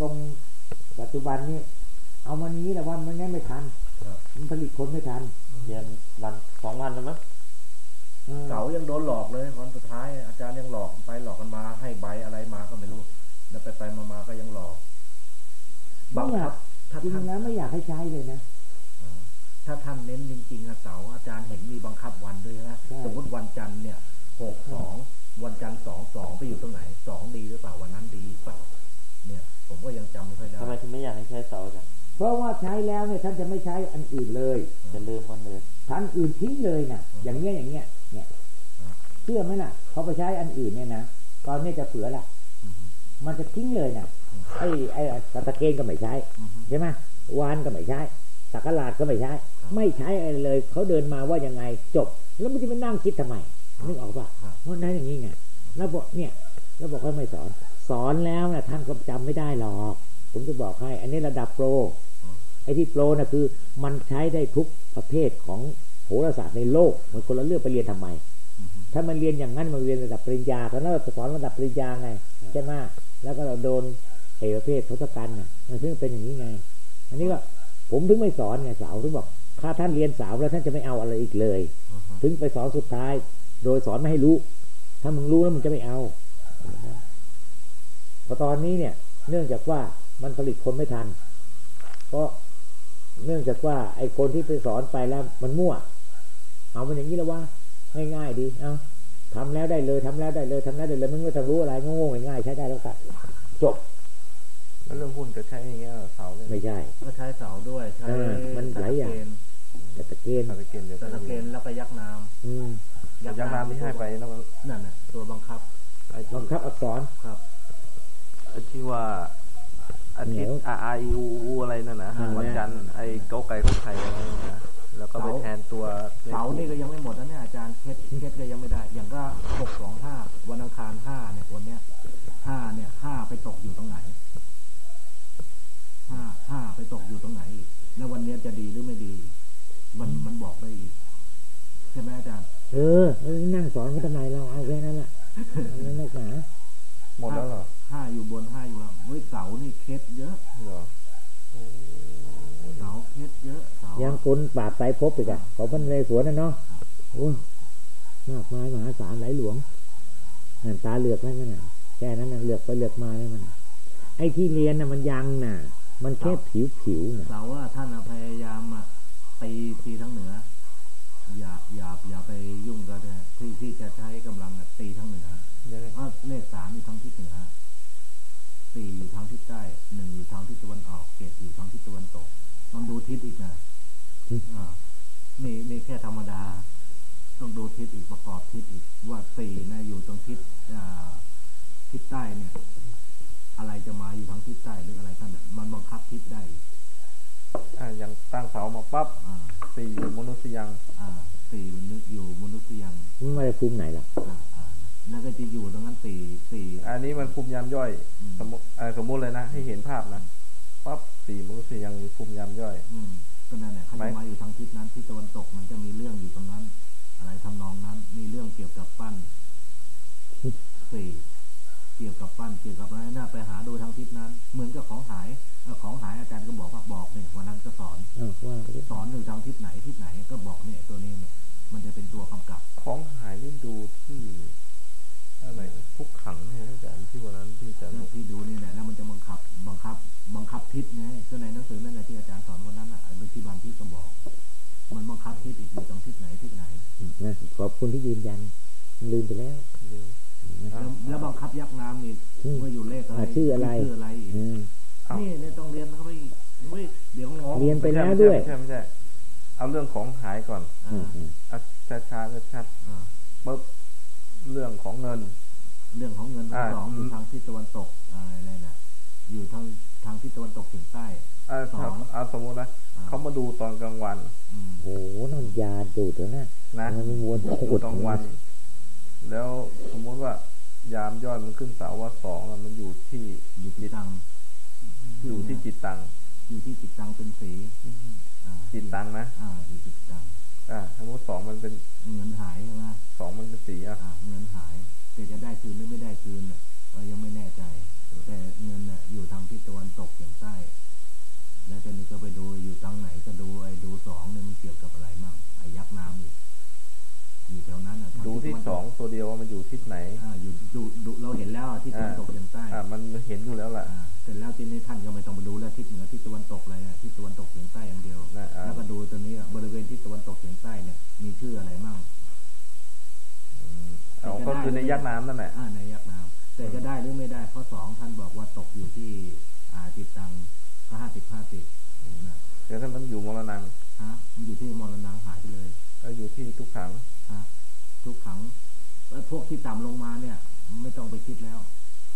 ตรงปัจจุบันนี้ เอามานี้แต่ว่ามันง่ายไม่ทัน มมันจะทิ้งเลยนะไอ้ไอ้ตะเกนก็ไม่ใช้อืมใช่ไหมวานก็ไม่ใช้สักการาดก็ไม่ใช้ครับไม่ใช้อะไรเลย เขาเดินมาว่ายังไงจบ แล้วมันจะไปนั่งคิดทำไมนึกออกปะครับเพราะนั้นอย่างนี้ไงแล้วบอกเนี่ยแล้วบอกว่าไม่สอน สอนแล้วนะท่านก็จำไม่ได้หรอก ผมจะบอกให้ อันนี้ระดับโปรอืมไอ้ที่โปรนะคือ มันใช้ได้ทุกประเภทของโหราศาสตร์ในโลกมันคนละเรื่องไปเรียนทำไมอืมถ้ามันเรียนอย่างนั้นมันเรียนระดับปริญญาเพราะนั้นเราสอนระดับปริญญาไงใช่ไหม แล้วก็เราโดนเอกประเภททศกัณฐ์น่ะมันถึงเป็นอย่างนี้ไง อันนี้ก็ผมถึงไม่สอนไงสาวถึงบอกถ้าท่านเรียนสาวแล้วท่านจะไม่เอาอะไรอีกเลย ถึงไปสอนสุดท้าย โดยสอนไม่ให้รู้ ถ้ามึงรู้แล้วมึงจะไม่เอาพอตอนนี้เนี่ย เนื่องจากว่ามันผลิตคนไม่ทัน เพราะเนื่องจากว่า ไอ้คนที่ไปสอนไปแล้วมันมั่ว เอามันอย่างนี้แล้วว่าง่ายๆดี เอา ทำแล้วได้เลยทำแล้วได้เลยทำแล้วได้เลยมึงไม่ต้องรู้อะไรโง่ๆง่ายๆใช้ได้แล้วก็จบแล้วเรื่องหุ้นจะใช้อย่างเงี้ยเหรอเสาเนี่ยไม่ใช่ก็ใช้เสาด้วยใช้เออมันหลายอย่างแต่ตะเกณฑ์ตะเกณฑ์เดี๋ยวตะเกณฑ์แล้วก็ยักษ์น้อืมำยักษ์น้ำที่ให้ไปแล้วมันนั่นน่ะตัวบังคับไอ้ที่บังคับอักษรครับไอ้ที่ว่าอาทิตเหนีย์ยวอาไออูอูอะไรนั่นนะอ่าวันจันทร์ไอ้เก้าไก่เก้าไข่อะไรนั่นนะ แล้วก็ไปเสาแทนตัวเสานี่ก็ยังไม่หมดนะเนี่ยอาจารย์เคสเคสก็ยังไม่ได้ อย่างก็หกสองห้าวันอังคารห้าเนี่ยวันเนี้ยห้าเนี่ยห้าไปตกอยู่ตรงไหนห้าห้าไปตกอยู่ตรงไหนอีกแล้ววันเนี้ยจะดีหรือไม่ดี มันมันบอกได้อีก ใช่ไหมอาจารย์ เออแล้วนั่งสอนเขาทำไมเราเอาแค่นั้นแหละไม่นักหนา หมดแล้วเหรอ ห้าอยู่บนห้าอยู่ล่างเฮ้ยเสานี่เคสเยอะ เหรอโอ้ เสาเคสเยอะ เสายังคนปราบไตพบอีกอะของพันในสวนน่นเนาะโอ้มากมายมหาศาลไหลหลวงนั่นตาเหลือกแล้วนั่นน่ะแค่นั้นน่ะเหลือกไปเหลือกมาแล้วมันไอ้ที่เรียนน่ะมันยังน่ะ มันแค่ผิวผิวน่ะเราว่าท่านพยายามอะตีตีทั้งเหนือ อย่าอย่าอย่าไปยุ่งกับที่ที่จะใช้กำลังอะตีทั้งเหนือ ยังไง เพราะเลขสามอยู่ทางทิศเหนือสี่อยู่ทางทิศใต้หนึ่งอยู่ทางทิศตะวันออกเจ็ดอยู่ทางทิศตะวันตกต้องดูทิศอีกนะอ่านี่นี่แค่ธรรมดา ต้องดูทิศอีกประกอบทิศอีก ว่า สี่นะอยู่ตรงทิศอ่าทิศใต้เนี่ย อะไรจะมาอยู่ทางทิศใต้หรืออะไรท่านน่ะมันบังคับทิศได้อีกอะยังตั้งเสามาปั๊บอ่าสี่อยู่มนุษย์ยังอ่าสี่นึกอยู่มนุษย์ยังมันมาจากภูมิไหนล่ะอ่าอ่าแล้วก็จะอยู่ตรงนั้นสี่สี่อันนี้มันคุมยามย่อยอืมสมมติอ่าสมมุติเลยนะให้เห็นภาพนะปั๊บสี่มนุษย์ยังคุมยามย่อยอืมก็นั่นแหละเขาไหมจะมาอยู่ ไงก็ในหนังสือนั่นแหละที่อาจารย์สอนวันนั้นอะเป็นที่บางที่ก็บอก มันบังคับทิศอีกอยู่ตรงทิศไหนทิศไหนนะขอบคุณที่ยืนยันลืมไปแล้วเร็วแล้วแล้วบังคับยักษ์น้ำนี่อืมเมื่ออยู่เลขอะไรอ่าชื่ออะไรชื่ออะไรอีกอืมเอ้านี่เนี่ยต้องเรียนเข้าไปอีกเฮ้ยเดี๋ยวงงเรียนไปม่ใช่แล้วม่ใช่ด้วยไม่ใช่ไม่ใช่เอาเรื่องของหายก่อนอืมอ่าอืมเอาช้าช้าๆชัดอ่าๆปุ๊บเรื่องของเงิน เรื่องของเงินทั้งอ่าสองอยู่อืมทางทิศตะวันตก เอาสองเอาสมมตินะอ่าเขามาดูตอนกลางวันอืมโอ้โหนั่นยาดูดแล้วนะนะมันมวนดูโคตรตอนกลางวัน แล้วสมมติว่ายามยอดมันขึ้นเสาว่าสองอะมันอยู่ที่อยู่ที่ตังอยู่ที่จิตตังอยู่ที่จิตตังเป็นสีอ่าจิตตังนะอ่าอยู่จิตตังอ่าสมมติสองมันเป็นเงิน ยักษ์น้ำนั่นแหละอ่าในยักษ์น้ำแต่จะได้หรือไม่ได้ข้อสองท่านบอกว่าตกอยู่ที่อ่าจิตตังก็ห้าสิบห้าสิบนะเดี๋ยวถ้ามันอยู่มรณังฮะมันอยู่ที่มรณะหายไปเลยก็อยู่ที่ทุกขังฮะทุกขังแล้วพวกที่ต่ำลงมาเนี่ย ไม่ต้องไปคิดแล้ว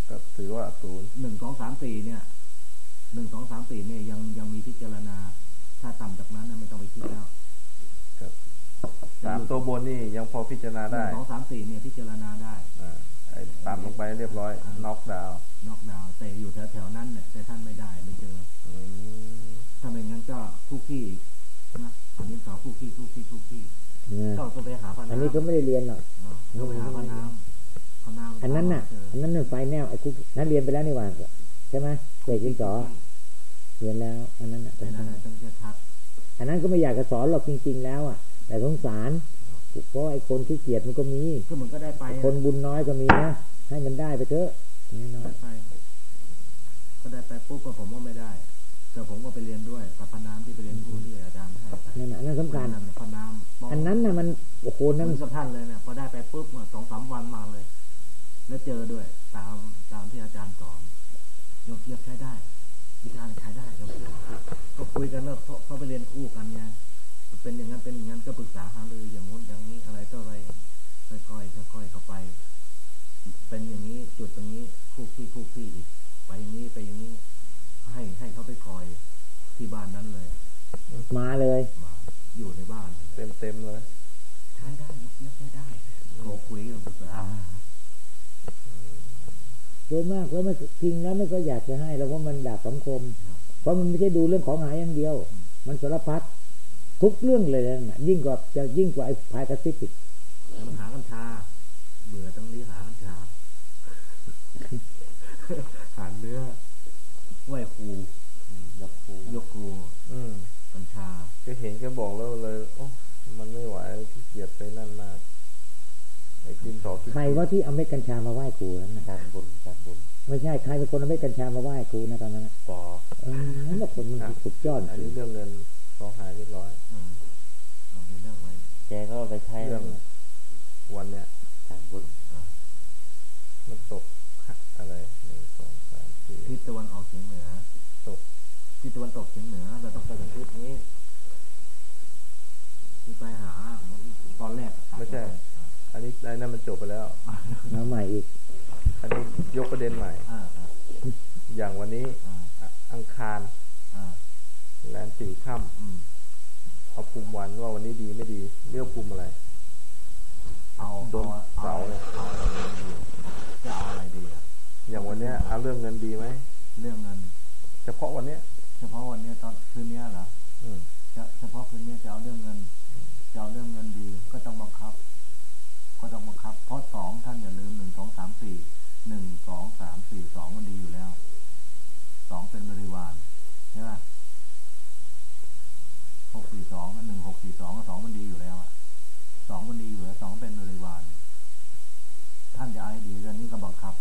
ก็ถือว่าศูนย์หนึ่งสองสามสี่เนี่ยหนึ่งสองสามสี่เนี่ยยังยังมีพิจารณา ถ้าต่ำจากนั้นน่ะไม่ต้องไปคิดแล้วครับ สามตัวบนนี่ยังพอพิจารณาหนึ่ได้งสองสามสี่เนี่ยพิจารณาได้อ่าไอ้ต่ำลงไปเรียบร้อยอ่าน็อกดาวน์นอกดาวน์แต่อยู่แถวแถวๆนั้นเนี่ยแต่ท่านไม่ได้ไม่เจออืมถ้าไม่งั้นก็คู่ขี้นะอันนี้สอคู่ขี้คู่ขี้คู่ขี้เนี่ยก็ต้องไปหาพระอันน้ำนี้ก็ไม่ได้เรียนหรอกเนาะต้องไปหาพระน้ำพระน้ำอันนั้นน่ะเจออันนั้นน่ะไฟแนวไอ้คุกนั้นเรียนไปแล้วนี่หว่าใช่ไหมเด็กที่สอเรียนแล้ว อันนั้นน่ะแต่นั้นน่ะต้องชัดอันนั้นก็ไม่อยากจะสอนหรอกจริง ๆ แล้วอะ แต่สงสารเพราะไอ้คนที่เกียจมันก็มีๆคือมันก็ได้ไปอะคนบุญน้อยก็มีนะให้มันได้ไปเถอะน้อยได้ไปก็ได้ไปปุ๊บก็ผมว่าไม่ได้แต่ผมก็ไปเรียนด้วยกับพระน้ำที่ไปเรียนผู้ที่อาจารย์ให้ไปๆนั่นน่ะอันนั้นสำคัญนั่นน่ะพระน้ำอันนั้นน่ะมันโอ้โหนั่นั่นนกับท่านเลยเนี่ยพอได้ไปปุ๊บเนี่ยสองสามวันมาเลย แล้วเจอด้วย ตามตามที่อาจารย์สอนยกเทียบใช้ได้วิชาใช้ได้ยกเทียบก็คุยกันแล้วเขาเขาไปเรียนคู่กั เลยมาอยู่ในบ้าน เต็มเต็มๆเลย ใช้ได้ยกเทียบใช้ได้โทรคุยกันปรึกษาโดยมากแล้วไม่จริงแล้วไม่ก็อยากจะให้แล้วว่ามันดาบสังคม เพราะมันไม่ใช่ดูเรื่องของหายอย่างเดียว มันสารพัดทุกเรื่องเลยนะยิ่งกว่าจะยิ่งกว่าไอ้พายกระซิบอีก มันหากัญชา เบื่อตรงนี้หากัญชา หาเนื้อไหวครู ยกครู ยกครู อืม กัญชา ก็เห็นแกบอกแล้วเลย โอ้มันไม่ไหวขี้เกียจไปนั่นมากไอ้ดินสอขี้ใครว่าที่เอาเม็ดกัญชามาไหว้ครูนั้นนะการบุญการบุญไม่ใช่ใครเป็นคนเอาเม็ดกัญชามาไหว้ครูนะตอนนั้นนะปอเออนั่นแหละคนมันสุดยอดอันนี้เรื่องเงินเขาหายเรียบร้อยอืมเรามีเรื่องไว้แกก็ไปใช้เรื่องวันเนี้ยการบุญมันตกอะไรหนึ่งสองสามสี่ทิศตะวันออกเฉียงเหนือ ตกทิศตะวันตกเฉียงเหนือ เราต้องไปทางทิศนี้ ที่ไปหา ตอนแรก ไม่ใช่ อันนี้ ไอ้นั่นมันจบไปแล้วมาใหม่อีก อันนี้ยกประเด็นใหม่อ่าอ่าอย่างวันนี้อ่าอะอังคารอ่าแรมสี่ค่อืมำเอาภูมิวันว่าวันนี้ดีไม่ดี เรียกภูมิอะไร เอาโดนเอาเสาเนี่ยเอาอะไรดีจะเอาอะไรดีอะอย่างวันเนี้ยเอาเรื่องเงินดีไหม เรื่องเงิน เฉพาะวันเนี้ย เฉพาะวันนี้ตอนคืนนี้เหรอ สามสี่สองมันดีอยู่แล้ว สองเป็นบริวารใช่ไหมหกสี่สองหนึ่งหกสี่สองสองมันดีอยู่แล้วอะสองมันดีอยู่แล้วสองเป็นบริวาร ท่านจะเอาให้ดีตอนนี้ก็บังคับ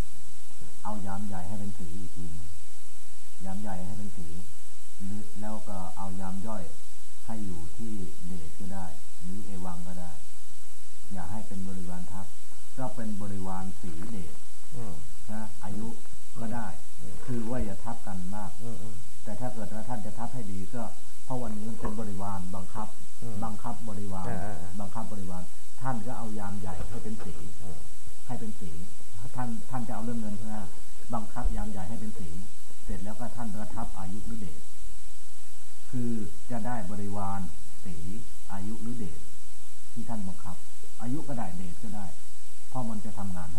เอายามใหญ่ให้เป็นสีอีกทียามใหญ่ให้เป็นสีหรือแล้วก็เอายามย่อยให้อยู่ที่เดชก็ได้หรือเอวังก็ได้ อย่าให้เป็นบริวารทัพก็เป็นบริวารสีเดชอื นะอายุก็ได้ คือว่าอย่าทับกันมากอืมอืมแต่ถ้าเกิดว่าท่านจะทับให้ดีก็เพราะวันนี้มันเป็นบริวารบังคับอืมบังคับบริวารอ่าอ่าอ่าบังคับบริวาร ท่านก็เอายามใหญ่ให้เป็นสีอ่าให้เป็นสีท่านท่านจะเอาเรื่องเงินใช่ไหมบังคับยามใหญ่ให้เป็นสีเสร็จแล้วก็ท่านประทับอายุหรือเดชคือจะได้บริวารสีอายุหรือเดชที่ท่านบังคับ อายุก็ได้เดชก็ได้เพราะมันจะทำงาน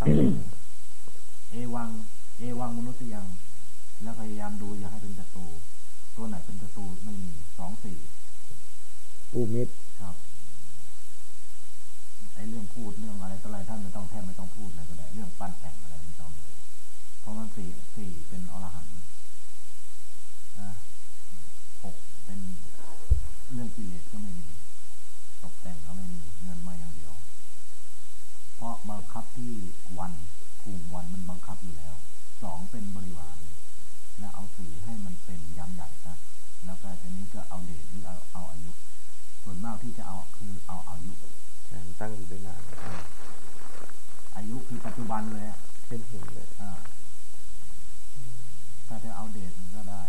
ตั้งเอวัง เอวังมนุษย์ยัง แล้วพยายามดูอย่าให้เป็นศัตรูตัวไหนเป็นศัตรูไม่มีสองสี่ผู้มิตร ครับ ไอ้เรื่องพูดเรื่องอะไรต่ออะไรท่านไม่ต้องแทบไม่ต้องพูดเลยก็ได้ เรื่องปั้นแต่งอะไรไม่ต้องเลยเพราะมันสี่สี่เป็นอรหันต์นะหกเป็นเรื่องกิเลสก็ไม่มี ตกแต่งก็ไม่มีเงินมาอย่างเดียว เพราะบังคับที่วันภูมิวันมันบังคับอยู่แล้ว สองเป็นบริวาร และเอาสีให้มันเป็นยามใหญ่ซะ แล้วก็ทีนี้ก็เอาเดชหรือเอาเอาอายุ ส่วนมากที่จะเอาคือเอาอายุแต่มันตั้งอยู่ได้นานอ่าอายุคือปัจจุบันเลยอะ เห็นเห็นเลย อ่าถ้าจะเอาเดชมันก็ได้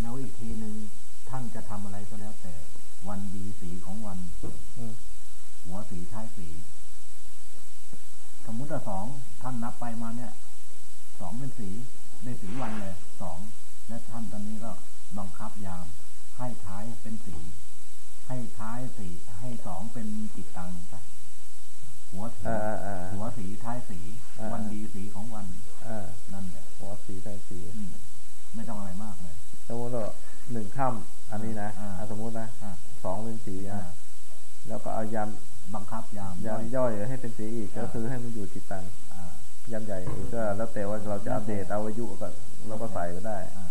แล้วอีกทีหนึ่งท่านจะทำอะไรก็แล้ว แต่วันดีสีของวัน อืม หัวสีท้ายสี สมมุติว่าสองท่านนับไปมาเนี่ยสองเป็นสีได้สีวันเลยสองและท่านตอนนี้ก็บังคับยาม ให้ท้ายเป็นสี ให้ท้ายสีให้สองเป็นจิตตังไปหัวสี อ่าอ่าอ่า หัวสีท้ายสี อ่า วันดีสีของวัน อ่า นั่นแหละ หัวสีใส่สี อืมไม่ต้องอะไรมากเลย สมมติว่าหนึ่งค่ำอันนี้นะ อ่า อะสมมตินะ อ่า สองเป็นสี อ่า นะแล้วก็เอายาม บังคับยาม ยาม ด้วย ย่อยให้เป็นสีอีก อ่า ก็คือให้มันอยู่จิตตัง อ่า ยามใหญ่อีกก็ แล้วแต่ว่าเราจะอัปเดตเอาอายุก็เราก็ใส่ก็ได้อ่า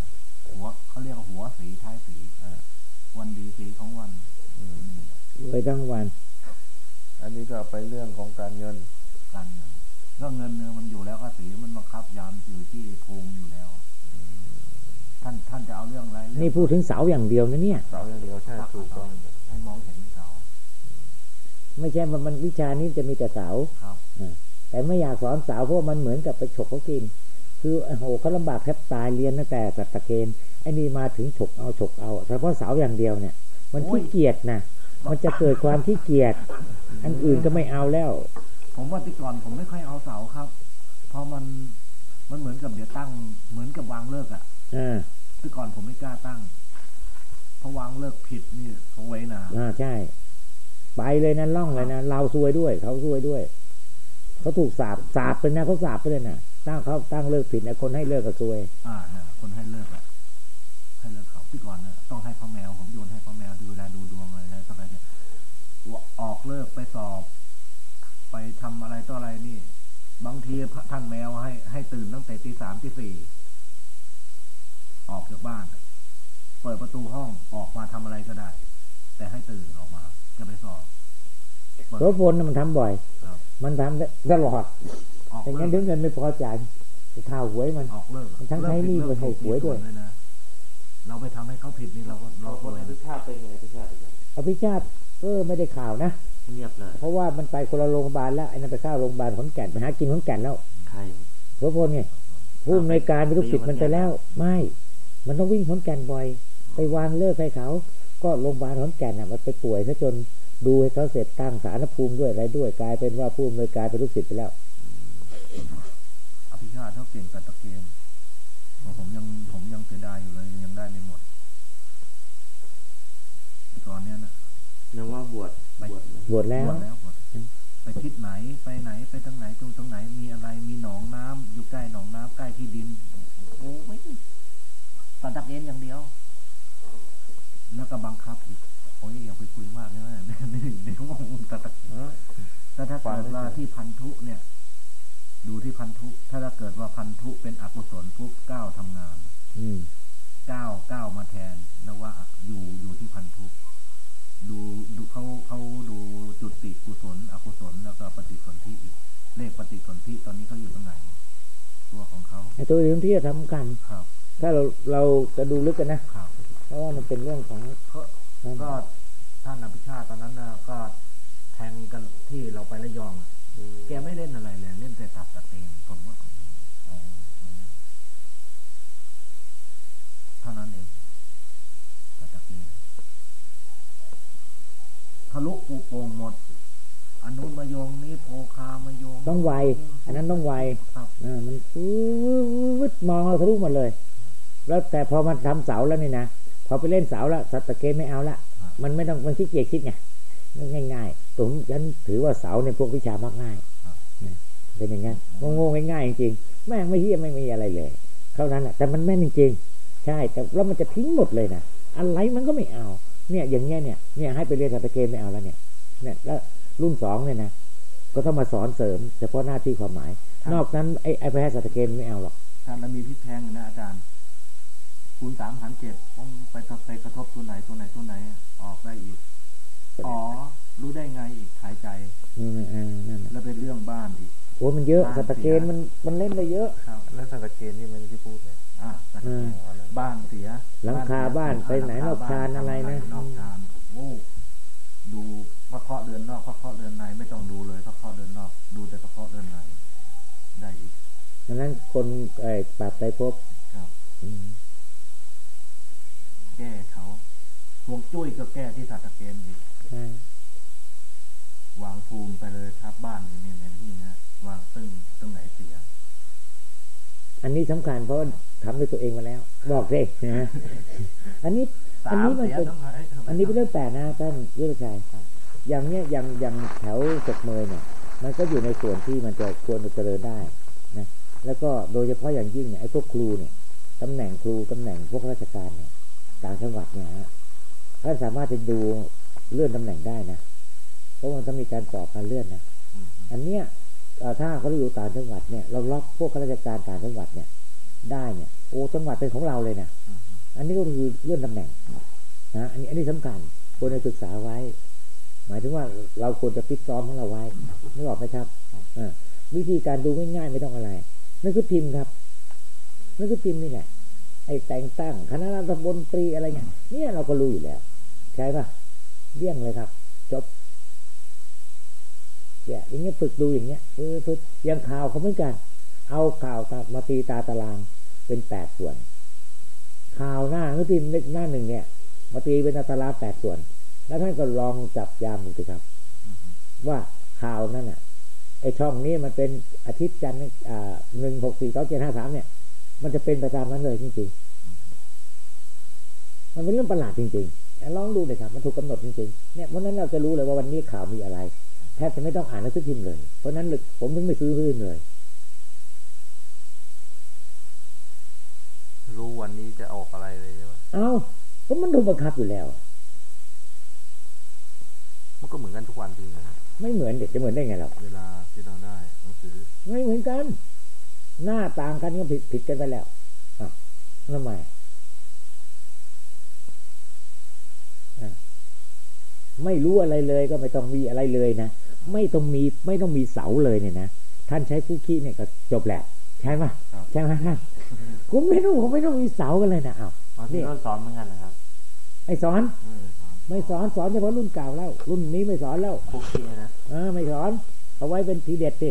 หัวเขาเรียกว่าหัวสีท้ายสีอ่าวันดีสีของวันอืมนี่แหละรวยทั้งวัน อันนี้ก็ไปเรื่องของการเงิน การเงินก็เงินเนี่ยมันอยู่แล้วก็สีมันบังคับยามอยู่ที่ภูมิอยู่แล้วท่านท่านจะเอาเรื่องอะไรเรื่องนี่พูดถึงเสาอย่างเดียวนะเนี่ยเสาอย่างเดียวใช่ถูกต้องให้มองเห็นเสาไม่ใช่มันมันวิชานี้จะมีแต่เสาครับ แต่ไม่อยากสอนสาวเพราะว่ามันเหมือนกับไปฉกเขากิน คือโอ้โหเขาลำบากแทบตายเรียนตั้งแต่สัตตะเกณฑ์ไอ้นี่มาถึงฉกเอาฉกเอาเฉพาะเสาอย่างเดียวเนี่ย มันขี้เกียจนะมันจะเกิดความขี้เกียจอันอื่นก็ไม่เอาแล้ว ผมว่าที่ก่อนผมไม่ค่อยเอาเสาครับเพราะมันมันเหมือนกับเดี๋ยวตั้ง เหมือนกับวางเลิกอะอ่าที่ก่อนผมไม่กล้าตั้งเพราะวางเลิกผิดนี่เขาไว้นะอ่าใช่ ไปเลยนะล่องเลยนะเราซวยด้วยเขาซวยด้วย เขาถูกสาบสาบไปนะเขาสาบไปเลยนะตั้งเขาตั้งเลิกผิดนะคนให้เลิกก็ซวยอ่าเนี่ยคนให้เลิกอะให้เลิกเขาที่ก่อนเนี่ยต้องให้พ่อแมวผมโยนให้พ่อแมวดูแลดูดวงอะไรอะไรต่ออะไรเนี่ยออกเลิกไปสอบ ไปทำอะไรต่ออะไรนี่ บางทีท่านแมวให้ให้ตื่นตั้งแต่ตีสามตีสี่ออกจากบ้าน เปิดประตูห้องออกมาทำอะไรก็ได้ แต่ให้ตื่นออกมาจะไปสอบเปิดรถพลน่ะมันทำบ่อยครับ มันทำตลอดออกแต่เลิงั้นกถึงเงินไม่พอจ่ายข้าวหวยมันออกเลิกทั้งใช้หนี้เลิกไปให้ผิดหวยด้วยเลิกผินะเราไปทำให้เขาผิดนี่เราก็เราเราก็คนเลยอภิชาติเป็นไงอภิชาติเป็นไงอภิชาติเออไม่ได้ข่าวนะเงียบเลยเพราะว่ามันไปคนละโรงพยาบาลแล้วไอ้นั่นไปเข้าโรงพยาบาลขอนแก่นไปหากินขอนแก่นแล้วใครรถพลไงผู้อำนวยการเป็นลูกศิษย์มันไปแล้ว ไม่ มันต้องวิ่งขอนแก่นบ่อย ไปวางเลิกให้เขา ก็โรงพยาบาลขอนแก่นน่ะมันไปป่วยซะจน ดูให้เขาเสร็จตั้งสารภูมิด้วยอะไรด้วยกลายเป็นว่าผู้อำนวยการเป็นลูกศิษย์ไปแล้วอภิชาติเขาเก่งกับตะเกียงผมยังผมยังเสียดายอยู่เลยยังได้ไม่หมดแต่ก่อนเนี้ยนะนึกว่าบวชบวชนะบวชแล้วบวชแล้วบวชไปทิศไหนไปไหนไปทางไหนตรงตรงไหนมีอะไรมีหนองน้ำอยู่ใกล้หนองน้ำใกล้ที่ดิน โอ้ไม่ตัดตะเกียงอย่างเดียว แล้วก็บังคับอีกโอ้ยอย่าไปคุยมากเลยนะ นี่เดี๋ยวผมตัดตะเกียง เออ แต่ถ้า ฟัง เกิดไม่ว่าเฉยที่พันธุเนี่ย ดูที่พันธุ ถ้าเกิดว่าพันธุเป็นอกุศลปุ๊บเก้าทำงาน อืมเก้าเก้ามาแทนนะว่าอยู่อยู่ที่พันธุ ดูดูเขาเขาดูจุติกุศล อกุศลแล้วก็ปฏิสนธิอีกเลขปฏิสนธิตอนนี้เขาอยู่ตรงไหน ตัวของเขาไอ้ตัวเรื่องที่จะทำกันครับ ถ้าเราเราจะดูลึกกันนะครับเพราะว่ามันเป็นเรื่องของก็ก็ท่านอภิชาติตอนนั้นนะก็แทงกันที่เราไประยองอะมีแกไม่เล่นอะไรเลย เล่นแต่ตับตะเตงผมว่าอ๋อเท่านั้นเองตับตะเตงทะลุปูโป่งหมดอันนู้นมาโยงนี้โพคามาโยงต้องไว อันนั้นต้องไวครับอ่ามันปื๊ดมองเราทะลุหมดเลย แล้วแต่พอมันทำเสาแล้วนี่นะพอไปเล่นเสาแล้วสัตว์ตะเกนไม่เอาละมันไม่ต้องมันขี้เกียจคิดไงมัน ง่ายๆผมฉันถือว่าเสาในพวกวิชามักง่ายนะเป็นอย่างนั้นโง่ๆง่ายๆจริงๆแม่งไม่เฮี้ยไม่มีอะไรเลยเท่านั้นแหละแต่มันแม่นจริงๆใช่แต่แล้วมันจะทิ้งหมดเลยนะอะไรมันก็ไม่เอา เนี่ยอย่างเงี้ยเนี่ยเนี่ยให้ไปเรียนสัตว์ตะเกนไม่เอาแล้วเนี่ยเนี่ยแล้วรุ่นสองเนี่ยนะก็ต้องมาสอนเสริมเฉพาะหน้าที่ความหมาย นอกนั้นไอ้ไอ้แพทย์สัตว์ตะเกนไม่เอาหรอกถ้าเรามีพริกแพงอยู่นะอาจารย์คูณสามหารเจ็ดต้องไปทบไปกระทบตัวไหนตัวไหนตัวไหนออกได้อีก อ๋อ รู้ได้ไงอีกหายใจนี่นะอ่านั่นน่ะแล้วเป็นเรื่องบ้านอีกโอ้มันเยอะสัตว์ตะเกนมันมันเล่นได้เยอะครับแล้วสังกะเกณฑ์ที่มันที่พูดเนี่ยอะอืมเอาแล้วบ้านเสียหลังคาบ้านไปไหนนอกชานอะไรนะนอกชานโอ้ดูพระเคราะห์เดือนนอกพระเคราะห์เดือนในไม่ต้องดูเลยพระเคราะห์เดือนนอก ดูแต่พระเคราะห์เดือนในได้อีกดังนั้นคนไอ้ปรับใจพบครับอืมแก้เขาฮวงจุ้ยก็แก้ที่สัตว์ตะเกนอีกใช่วาง ภูมิไปเลยครับบ้านอยู่นี่ในที่นะวางตึ้งตรงไหนเสีย อันนี้สำคัญเพราะว่าทำด้วยตัวเองมาแล้ว บอกสินะอันนี้สาอันมนี้มันเสียเป็นต้องไหนอันนี้เป็นเรื่องแปลกนะท่านยุทธชัยอย่างเนี้ยอย่างอย่างแถวศกเมยเนี่ย มันก็อยู่ในส่วนที่มันจะควรจะเจริญได้นะแล้วก็โดยเฉพาะอย่างยิ่งเนี่ยไอ้พวกครูเนี่ยตำแหน่งครูตำแหน่งพวกราชการเนี่ยต่างจังหวัดเนี่ยฮะท่านสามารถจะดูเลื่อนตำแหน่งได้นะ เพราะมันต้องมีการสอบการเลื่อนนะอืมอันเนี้ยเอ่อถ้าเขาอยู่ต่างจังหวัดเนี่ยเราล็อกพวกข้าราชการต่างจังหวัดเนี่ย ได้เนี่ยโอ้จังหวัดเป็นของเราเลยนะอืมอันนี้ก็คือเลื่อนตำแหน่งนะอันนี้อันนี้สำคัญควรจะศึกษาไว้ หมายถึงว่าเราควรจะฟิตซ้อมของเราไว้นึกออกไหมครับอ่าวิธีการดูง่ายๆไม่ต้องอะไรนั่นคือพิมพ์ครับนั่นคือพิมพ์นี่แหละไอ้แต่งตั้งคณะรัฐมนตรีอะไรเงี้ยเนี่ยเราก็รู้อยู่แล้ว ใช่ปะเลี่ยงเลยครับ จบ เนี่ยอย่างเงี้ยฝึกดูอย่างเงี้ยเออฝึกอยังข่าวเขาเหมือนกัน เอาข่าวมาตีตาตารางเป็นแปดส่วน ข่าวหน้าหนังสือพิมพ์เล็กหน้าหนึ่งเนี่ย มาตีเป็นตารางแปดส่วน แล้วท่านก็ลองจับยามดูสิครับ ว่าข่าวนั่นน่ะไอช่องนี้มันเป็นอาทิตย์จันทร์อ่าหนึ่งหกสี่สองเจ็ดห้าสามเนี่ย มันจะเป็นไปตามนั้นเลยจริงๆ มันเป็นเรื่องประหลาดจริงๆลองดูเลยครับ มันถูกกำหนดจริงๆ เนี่ยเพราะนั้นเราจะรู้เลยว่าวันนี้ข่าวมีอะไร แทบจะไม่ต้องอ่านหนังสือพิมพ์เลย เพราะฉะนั้นผมถึงไม่ซื้อพื้นเลย รู้วันนี้จะออกอะไรเลยใช่ไหมเอ้าก็มันถูกบังคับอยู่แล้ว มันก็เหมือนกันทุกวันจริงนะไม่เหมือนเด็กจะเหมือนได้ไงเราเวลาที่เราได้หนังสือ ไม่เหมือนกัน หน้าต่างกันก็ผิดผิดกันไปแล้วอะทำไมอะไม่รู้อะไรเลยก็ไม่ต้องมีอะไรเลยนะ ไม่ต้องมีไม่ต้องมีเสาเลยเนี่ยนะท่านใช้คู่ขี้เนี่ยก็จบแหละใช่ไหมครับใช่ไหมท่านผมไม่ต้องผมไม่ต้องมีเสากันเลยนะอ้าวบางทีนี่ก็สอนเหมือนกันนะครับไม่สอนเออสอนไม่สอนสอนเฉพาะรุ่นเก่าแล้ว รุ่นนี้ไม่สอนแล้วคุกกี้นะเออไม่สอน เอาไว้เป็นทีเด็ดสิ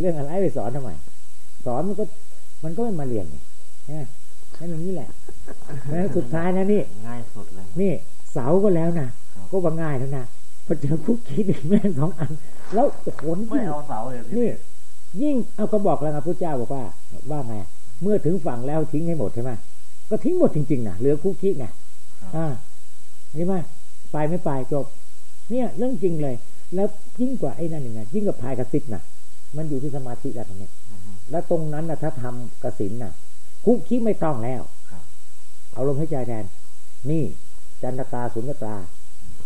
เรื่องอะไรไปสอนทำไมสอนมันก็มันก็ไม่มาเรียนนี่นะแค่อย่างนี้แหละแล้วสุดท้ายนะนี่ง่ายสุดเลยนี่เสาก็แล้วนะก็ว่าง่ายแล้วนะ พอเจอคุกกี้อีกแม่งสองอัน แล้วโอ้โหไม่ยิ่งเอาเสาเลยนี่ยิ่งเอาก็บอกแล้วนะพระเจ้าบอกว่าว่าไงเมื่อถึงฝั่งแล้วทิ้งให้หมดใช่ไหมก็ทิ้งหมดจริงๆนะเหลือคุกกี้ไงครับอ่าใช่ไหมไปไม่ไปจบ เนี่ยเรื่องจริงเลย แล้วยิ่งกว่าไอ้นั่นยังไงยิ่งกว่าพายกระซิบนะมันอยู่ที่สมาธิแล้วตรงนี้อืมแล้วตรงนั้นนะถ้าทำกสินน่ะคุกคิดไม่ต้องแล้วครับเอาลมให้ใจแทน นี่จันทกาสุญญตรา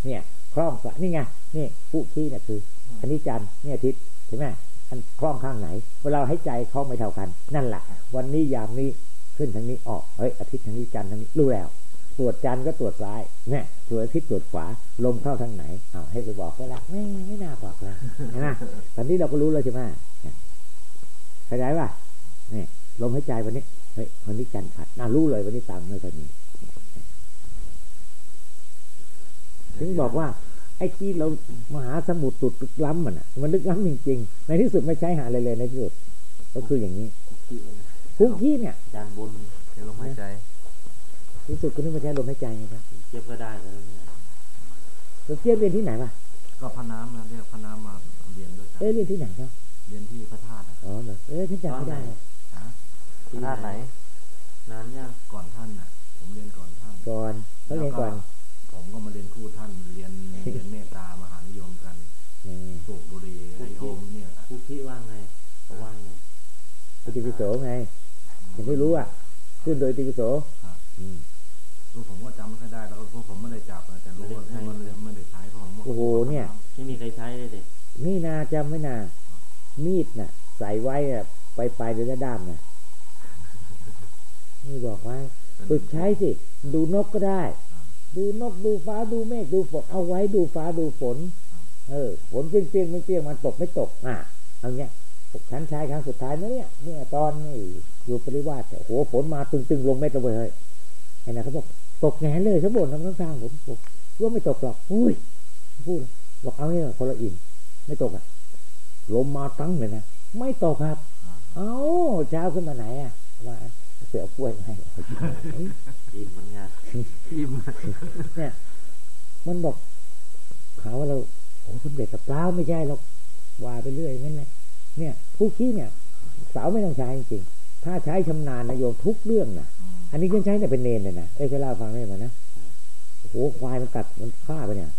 เนี่ย คล่องสะนี่ไงนี่คุกคิเนี่ยคืออันนี้จันทร์เนี่ยอาทิตย์ใช่ไหมอันคล่องข้างไหน เวลาให้ใจคล่องไม่เท่ากัน นั่นแหละวันนี้ยามนี้ขึ้นทางนี้ออกเฮ้ยอาทิตย์ทางนี้จันทร์ทางนี้รู้แล้วตรวจจันทร์ก็ตรวจซ้ายเนี่ยตรวจอาทิตย์ตรวจขวาลมเข้าทางไหนอ้าวให้ไปบอกก็ละไม่ไม่น่าบอกแล้วใช่ไหมตอนนี้เราก็รู้แล้วใช่ไหมเนี่ยเข้าใจป่ะนี่ลมหายใจวันนี้เฮ้ยวันนี้จันทร์ผัดน่ารู้เลยวันนี้ตังค์ไม่ค่อยมี ถึงบอกว่าไอ้ที่เรามหาสมุทรสุดลึกล้ำมันอะ มันลึกล้ำจริงๆ ในที่สุดไม่ใช้หาอะไรเลยในที่สุด ก็คืออย่างนี้ที่มันคุกกี้เนี่ยจานบนเดี๋ยวลมหายใจ ที่สุดก็นึกว่าใช้ลมหายใจไงครับเทียบก็ได้แล้วเนี่ยเราเทียบเรียนที่ไหนวะก็พระน้ำนะเรียกพระน้ำมาเรียนด้วยกันเอ๊ะเรียนที่ไหนครับเรียนที่พระธาตุอะอ๋อเหรอเอ๊ะฉันจำไม่ได้อะนะที่ธาตุไหนนานยังก่อนท่านน่ะ ผมเรียนก่อนท่านก่อนเขาเรียนก่อน ผมก็มาเรียนคู่ท่านเรียนเรียนเมตตามหานิยมกัน อืม สูบบุหรี่ไอโอมเนี่ย ครูพี่ว่าไงเขาว่าไง อิ ติปิโสไงผมไม่รู้อะ ขึ้นโดยอิติปิโสครับอืมรู้ผมก็จำไม่ค่อยได้แล้วก็เพราะผมไม่ได้จับนะแต่รู้ว่าที่มันไม่ได้ใช้เพราะผมโอ้โหเนี่ยไม่มีใครใช้เลยเด็กนี่นาจำไม่นา มีดน่ะ ใส่ไว้อะไปไปเดี๋ยวจะด้ามน่ะนี่บอกไว้ฝึกใช้สิ ดูนกก็ได้ ดูนกดูฟ้าดูเมฆดูฝนเอาไว้ดูฟ้าดูฝน เออฝนเปรี้ยงเปรี้ยงไม่เปรี้ยงมันตกไม่ตกอะเอาเงี้ย ฉันใช้ครั้งสุดท้ายนะเนี่ยเนี่ยตอนนี่อยู่ปริวาสโอ้โหฝนมาตึงๆลงเม็ดเลยเฮ้ยไอ้น่ะเขาบอกตกแหงเลยเขาบ่นน้ำน้ำทางผมบอกว่าไม่ตกหรอกอุ้ยพูดบอกเอาเนี่ยคนละอิ่มไม่ตกอะลมมาตั้งเลยนะไม่ตกครับ เอ้าเช้าขึ้นมาไหนอะมาเสือกล้วยมาให้เอากินเฮ้ยอินเหมือนงานอิ่มเนี่ย มันบอกหาว่าเราโอ้สมเด็จแต่เปล่าไม่ใช่หรอกว่าไปเรื่อยนั่นแหละ เนี่ย ผู้ขี้เนี่ย สาวไม่ต้องใช้จริงๆถ้าใช้ชำนาญนะโยมทุกเรื่องนะอันนี้ฉันใช้เนี่ยเป็นเนนเลยนะเอ้ยเคยเล่าฟังได้ไหมนะโอ้โหควายมันกัดมันฆ่าไปเนี่ย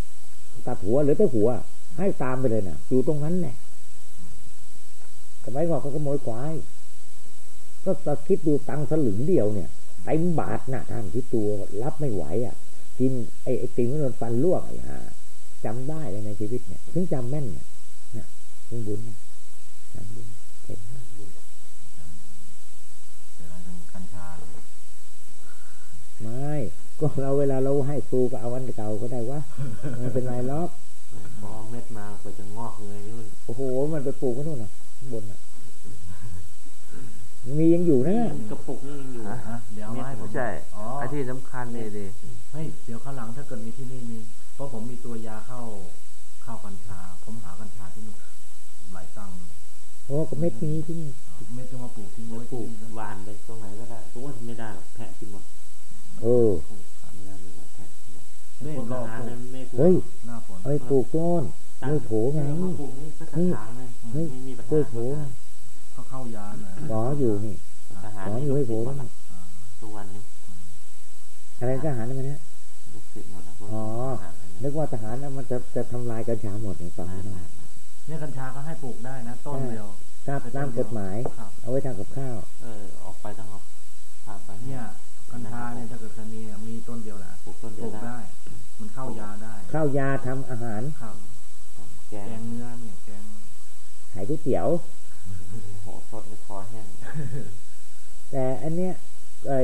ตัดหัวหรือแต่หัว ให้ตามไปเลยนะอยู่ตรงนั้นแหละสมัยก่อนเขาขโมยควาย ก็ตะคิดดูตังสลึงเดียวเนี่ยเต็มบาทนะท่านคิดตัวรับไม่ไหวอะกินไอ้ไอ้ติ่งมันโดนฟันลวกไอ้ห่าจำได้เลยในชีวิตเนี่ย ถึงจำแม่นเนี่ยนะถึงบุญนะ จำบุญเก่งมากบุญแต่เราถึงกัญชาไม่ก็เราเวลาเราให้ครูก็เอาวันเก่าก็ได้วะไม่เป็นไรหรอกพอเม็ดมาก็จะงอกเงยนี่มันโอ้โห มันไปปลูกกันนู่นน่ะบนน่ะมียังอยู่นะกระปุกนี่ยังอยู่ฮะเดี๋ยวเอามาให้ผมไม่ใช่ไอ้ที่สำคัญนี่ดิเฮ้ยเดี๋ยวข้างหลังถ้าเกิดมีที่นี่มีเพราะผมมีตัวยาเข้ากัญชา ผมหากัญชาที่นี่หลายตังค์ โอ้ก็เม็ดนี้ที่นี่เม็ดจะมาปลูกทิ้งแล้วไว้ปลูที่กนี่นะหวานไปตรงไหนก็ได้ตรงว่าไม่ได้หรอกแพะกินหมดเออไม่ได้ไม่ได้แพะกินหมดนี่พวกรทอหารปลูนั้กนไม่กลัวเฮ้ยหน้าฝนเอาไปปลูกต้นไม่โผไงเออมาปลูกนี่ก็กระถางเลยเฮ้ยไม่มีปัญกล้วยหาโผเขาเข้ายาน่ะหมออยู่นี่ทหารหมออยู่ให้โผนั่นน่ะอ่าทุกวันนี้อะไรทหารนั่นมันเนี่ยลูกศิษย์หมดแล้วพวกอ๋อทหารนึกว่าทหารนะมันจะจะทำลายกัญชาหมดในตอนไม่นี้ไม่นะไม่เนี่ยกัญชาก็ให้ปลูกได้นะ ต้นเดียวตามตามกฎหมายครับเอาไว้ทำกับข้าว เออ ออกไปต้องออกพาไปเนี่ยกัญชาเนี่ยถ้าเกิดใครมีอะมีต้นเดียวนะปลูกต้นปเดียลูวกได้ได้ มันเข้ายาได้ข้าวยาทำอาหารครับแกแกงงเนื้อเนี่ยแกงขายก๋วยเตี๋ยวโหสดในคอแห้งแต่อันเนี้ยไอ้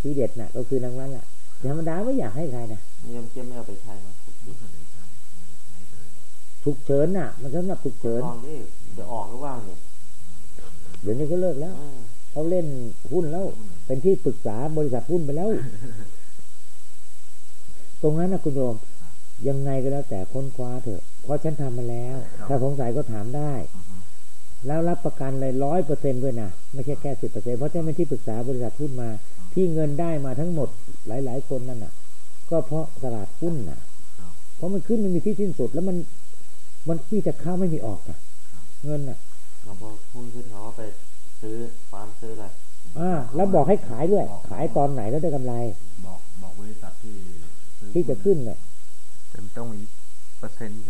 ทีเด็ดน่ะ ก็คือนางวันล่ะธรรมดาไม่อยากให้ใครนะนี่ยังเจ๊ไม่เอาไปใช้มาปลูกดิ ฉุกเฉินน่ะ มันสำหรับฉุกเฉินลองดิเดี๋ยวออกหรือว่าเนี่ยเดี๋ยวนี้เขาเลิกแล้วเออเขาเล่นหุ้นแล้ว เป็นที่ปรึกษาบริษัทหุ้นไปแล้ว ตรงนั้นนะคุณโยมยังไงก็แล้วแต่ค้นคว้าเถอะ เพราะฉันทำมาแล้ว ถ้าสงสัยก็ถามได้อือฮึแล้วรับประกันเลยร้อยเปอร์เซ็นด้วยนะ ไม่ใช่แค่สิบเปอร์เซ็นเพราะฉันเป็นที่ปรึกษาบริษัทหุ้นมา ที่เงินได้มาทั้งหมดหลาย ๆ คนนั่นน่ะ ก็เพราะตลาดหุ้นน่ะครับเพราะมันขึ้นมันมีที่สิ้นสุดแล้วมัน มันมีแต่เข้าไม่มีออกอะเงินอะเขาพอหุ้นขึ้นเขาก็ไปซื้อฟาร์มซื้ออะไรอ่าแล้วบอกให้ขายด้วย ขายตอนไหนแล้วได้กำไร บอกบอกบริษัทที่ซื้อที่จะขึ้นเนี่ยแต่มันต้องมีเปอร์เซ็นต์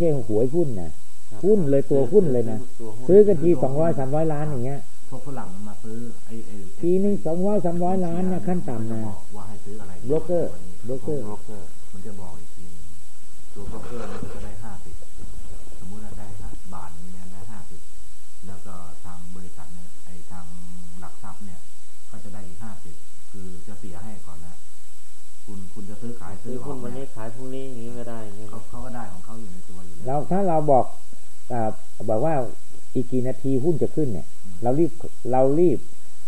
ใช่หวยหุ้นนะครับหุ้นเลยตัวหุ้นเลยนะตัวหุ้นซื้อกันทีสองร้อยสามร้อยล้านอย่างเงี้ยพวกฝรั่งมันมาซื้อไอ้ไอ้ปีหนึ่งสองร้อยสามร้อยล้านนะขั้นต่ำนะมัจบอกว่าให้ซื้ออะไรโบรกเกอร์โบรกเกอร์โบรกเกอร์ มันจะบอกอีกทีหนึง บอกอาบอกว่าอีกกี่นา ทีหุ้นจะขึ้นเนี่ย เรารีบเรารีบ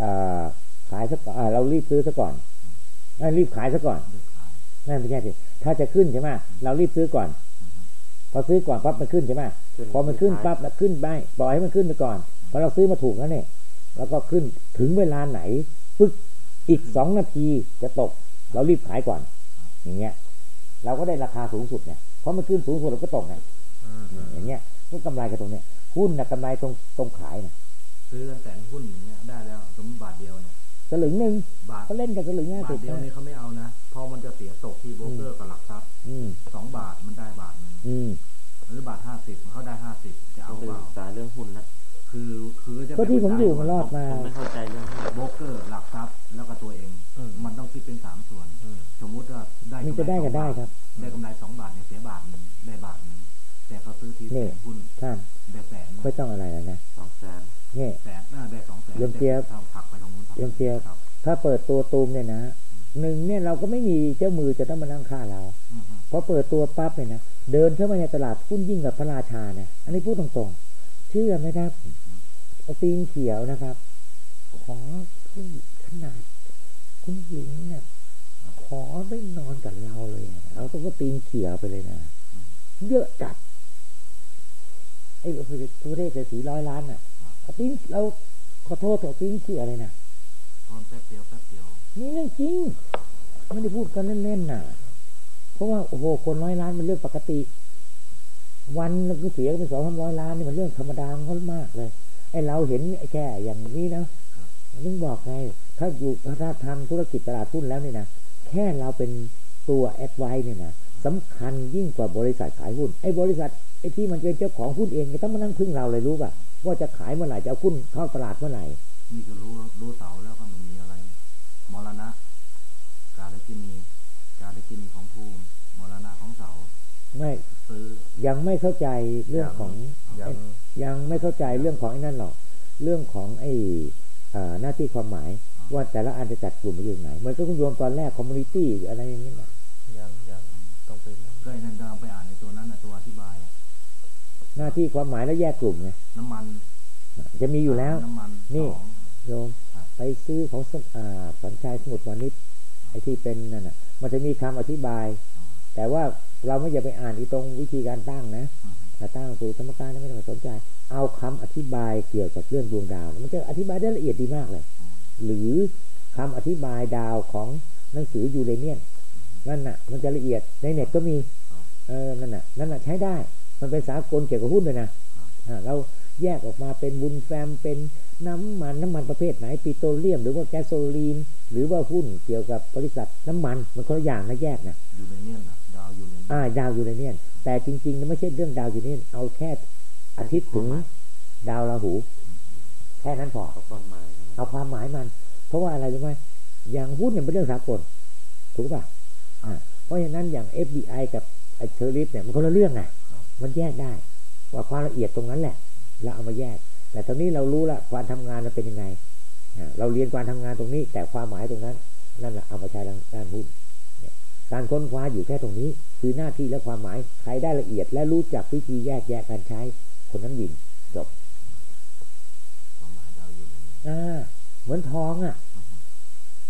อ่าขายซะก่อนอ่าเรารีบซื้อซะก่อนเอ้ยรีบขายซะก่อนเลือกขายนั่นไม่ใช่สิถ้าจะขึ้นใช่ไหมเรารีบซื้อก่อน พอซื้อก่อนปั๊บมันขึ้นใช่ไหมขึ้นพอมันขึ้นปั๊บแล้วขึ้นไปปล่อยให้มันขึ้นไปก่อนพอเราซื้อมาถูกแล้วเนี่ยแล้วก็ขึ้นถึงเวลาไหนปึ๊กอีกสองนาทีจะตก เรารีบขายก่อน อย่างเงี้ย เราก็ได้ราคาสูงสุดเนี่ยเพราะมันขึ้นสูงสุดเราก็ตกไงอืมอืมอย่างเงี้ยก็กำไรกันตรงเนี้ย หุ้นนะกำไรตรงตรงขายนะซื้อกันแสนหุ้นอย่างเงี้ยได้แล้วสมมติบาทเดียวเนี่ยสลึงหนึ่งบาทเขาเล่นกันสลึงห้าบาสิทบเดียวนี่เขาไม่เอานะเพอมันจะเสียตกที่โบรกเกอร์กับหลักทรัพย์อืมสองบาทมันได้บาทหนึงอืมหรือบาทห้าสิบเขาได้ห้าสิบจะต้เอาองไปเปล่าศึกษาเรื่องหุ้นละคือคือจะก็ที่ผมอยู่มารอดมาผมไม่เข้าใจเรื่องหุ้นโบรกเกอร์หลักทรัพย์แล้วก็ตัวเองอืมมันต้องคิดเป็นสามส่วนอืมสมมุติว่าได้มันจะได้กันได้ครับ ได้กำไรสองบาทเนี่ยเสียบาทหนึ่งได้บาทหนึ่งแต่เขาซื้อทีนี่แสนหุ้นท่านได้แสน ไม่ต้องอะไรแล้วนะสองแสนนี่แสนน่าได้สองแสนเยี่ยมเจี๊ยบแต่ผักไปตรงนู้นเยี่ยมเจี๊ยบครับถ้าเปิดตัวตูมเนี่ยนะหนึ่งเนี่ยเราก็ไม่มีเจ้ามือจะต้องมานั่งฆ่าเราอืมพอเปิดตัวปั๊บเนี่ยนะเดินเข้ามาในตลาดหุ้นยิ่งกับพระราชาเนี่ยอันนี้พูดตรงๆ เชื่อไหมครับเอาตีนเขียวนะครับ ขอผู้ขนาดคุณหญิงเนี่ยขอไม่นอนกับเราเลยอะเราต้องก็ตีนเขียวไปเลยนะ เยอะจัด ไอ้ตัวเลขจะสีร้อยล้านอะเอาตีนเราขอโทษเถอะตีนเขียวเลยนะตอนแป๊บเดียวแป๊บเดียวนี่เรื่องจริงไม่ได้พูดกันเล่นๆน่ะ เพราะว่าโอ้โหคนร้อยล้านเป็นเรื่องปกติ วันนึงก็เสียไปสองสามร้อยล้านนี่มันเรื่องธรรมดาของเขามากเลยไอ้เราเห็นไอ้แค่อย่างนี้นะนึงบอกไง ถ้าอยู่ถ้าทำธุรกิจตลาดหุ้นแล้วเนี่ยนะแค่เราเป็นตัวแอดไวเนี่ยนะสำคัญยิ่งกว่าบริษัทขายหุ้นไอ้บริษัท ไอ้ที่มันเป็นเจ้าของหุ้นเองเนี่ยต้องมานั่งพึ่งเราเลยรู้ป่ะว่าจะขายเมื่อไหร่จะเอาหุ้นเข้าตลาดเมื่อไหร่นี่ก็รู้รู้เสาแล้วก็ไม่มีอะไร มรณะ กาลกินีกาลกินีของภูมิ มรณะของเสาไม่ซื้อยังไม่เข้าใจเรื่องของยังยังไม่เข้าใจเรื่องของไอ้นั่นหรอก เรื่องของไอ้เอ่อหน้าที่ความหมายว่าแต่ละอันจะจัดกลุ่มไปอยู่ไหนเหมือนกับคุณโยมตอนแรกคอมมูนิตี้หรืออะไรอย่างนี้นะยังยังต้องไปนั่งก็ไอ้นั่นก็ หน้าที่ความหมายแล้วแยกกลุ่มไงน้ำมัน จะมีอยู่แล้วน้ำมันนี่สองโยมครับไปซื้อของสอ่าสัญชัยสมุทรวานิชไอ้ที่เป็นนั่นน่ะ มันจะมีคำอธิบาย แต่ว่าเราไม่อย่าไปอ่านอีตรงวิธีการตั้งนะอืมถ้าตั้งสู่สมการไม่ต้องไปสนใจ เอาคำอธิบายเกี่ยวกับเรื่องดวงดาว มันจะอธิบายได้ละเอียดดีมากเลย หรือคำอธิบายดาวของหนังสือยูเรเนียนนั่นน่ะ มันจะละเอียดในเน็ตก็มี เออนั่นน่ะนั่นน่ะใช้ได้ มันเป็นสากลเกี่ยวกับหุ้นเลยนะอ่าเราแยกออกมาเป็นบุญแฟมเป็นน้ำมันน้ำมันประเภทไหนปิโตรเลียม หรือว่าแก๊สโซลีน หรือว่าหุ้นเกี่ยวกับบริษัทน้ำมันมันคนละอย่างนะแยกนะยูเรเนียนนะดาวยูเรเนียนอ่าดาวยูเรเนียนแต่จริงๆนะไม่ใช่เรื่องดาวยูเรเนียนเอาแค่อาทิตย์ถึงดาวราหู แค่นั้นพอเอาความหมายนะเอาความหมายมัน เพราะว่าอะไรรู้ไหมอย่างหุ้นเนี่ยเป็นเรื่องสากลถูกป่ะอ่าเพราะฉะนั้นอย่าง FBI กับไอ้เชอริฟเนี่ยมันคนละเรื่องไงครับ มันแยกได้ ว่าความละเอียดตรงนั้นแหละ เราเอามาแยก แต่ตอนนี้เรารู้ละการทำงานมันเป็นยังไงอ่าเราเรียนการทำงานตรงนี้ แต่ความหมายตรงนั้น นั่นแหละเอามาใช้ด้านด้านหุ้นเนี่ยการค้นคว้าอยู่แค่ตรงนี้ คือหน้าที่และความหมายใครได้ละเอียด และรู้จักวิธีแยกแยะการใช้ คนนั้นวินจบความหมายดาวยูเรเนียนอ่าเหมือนทองอะ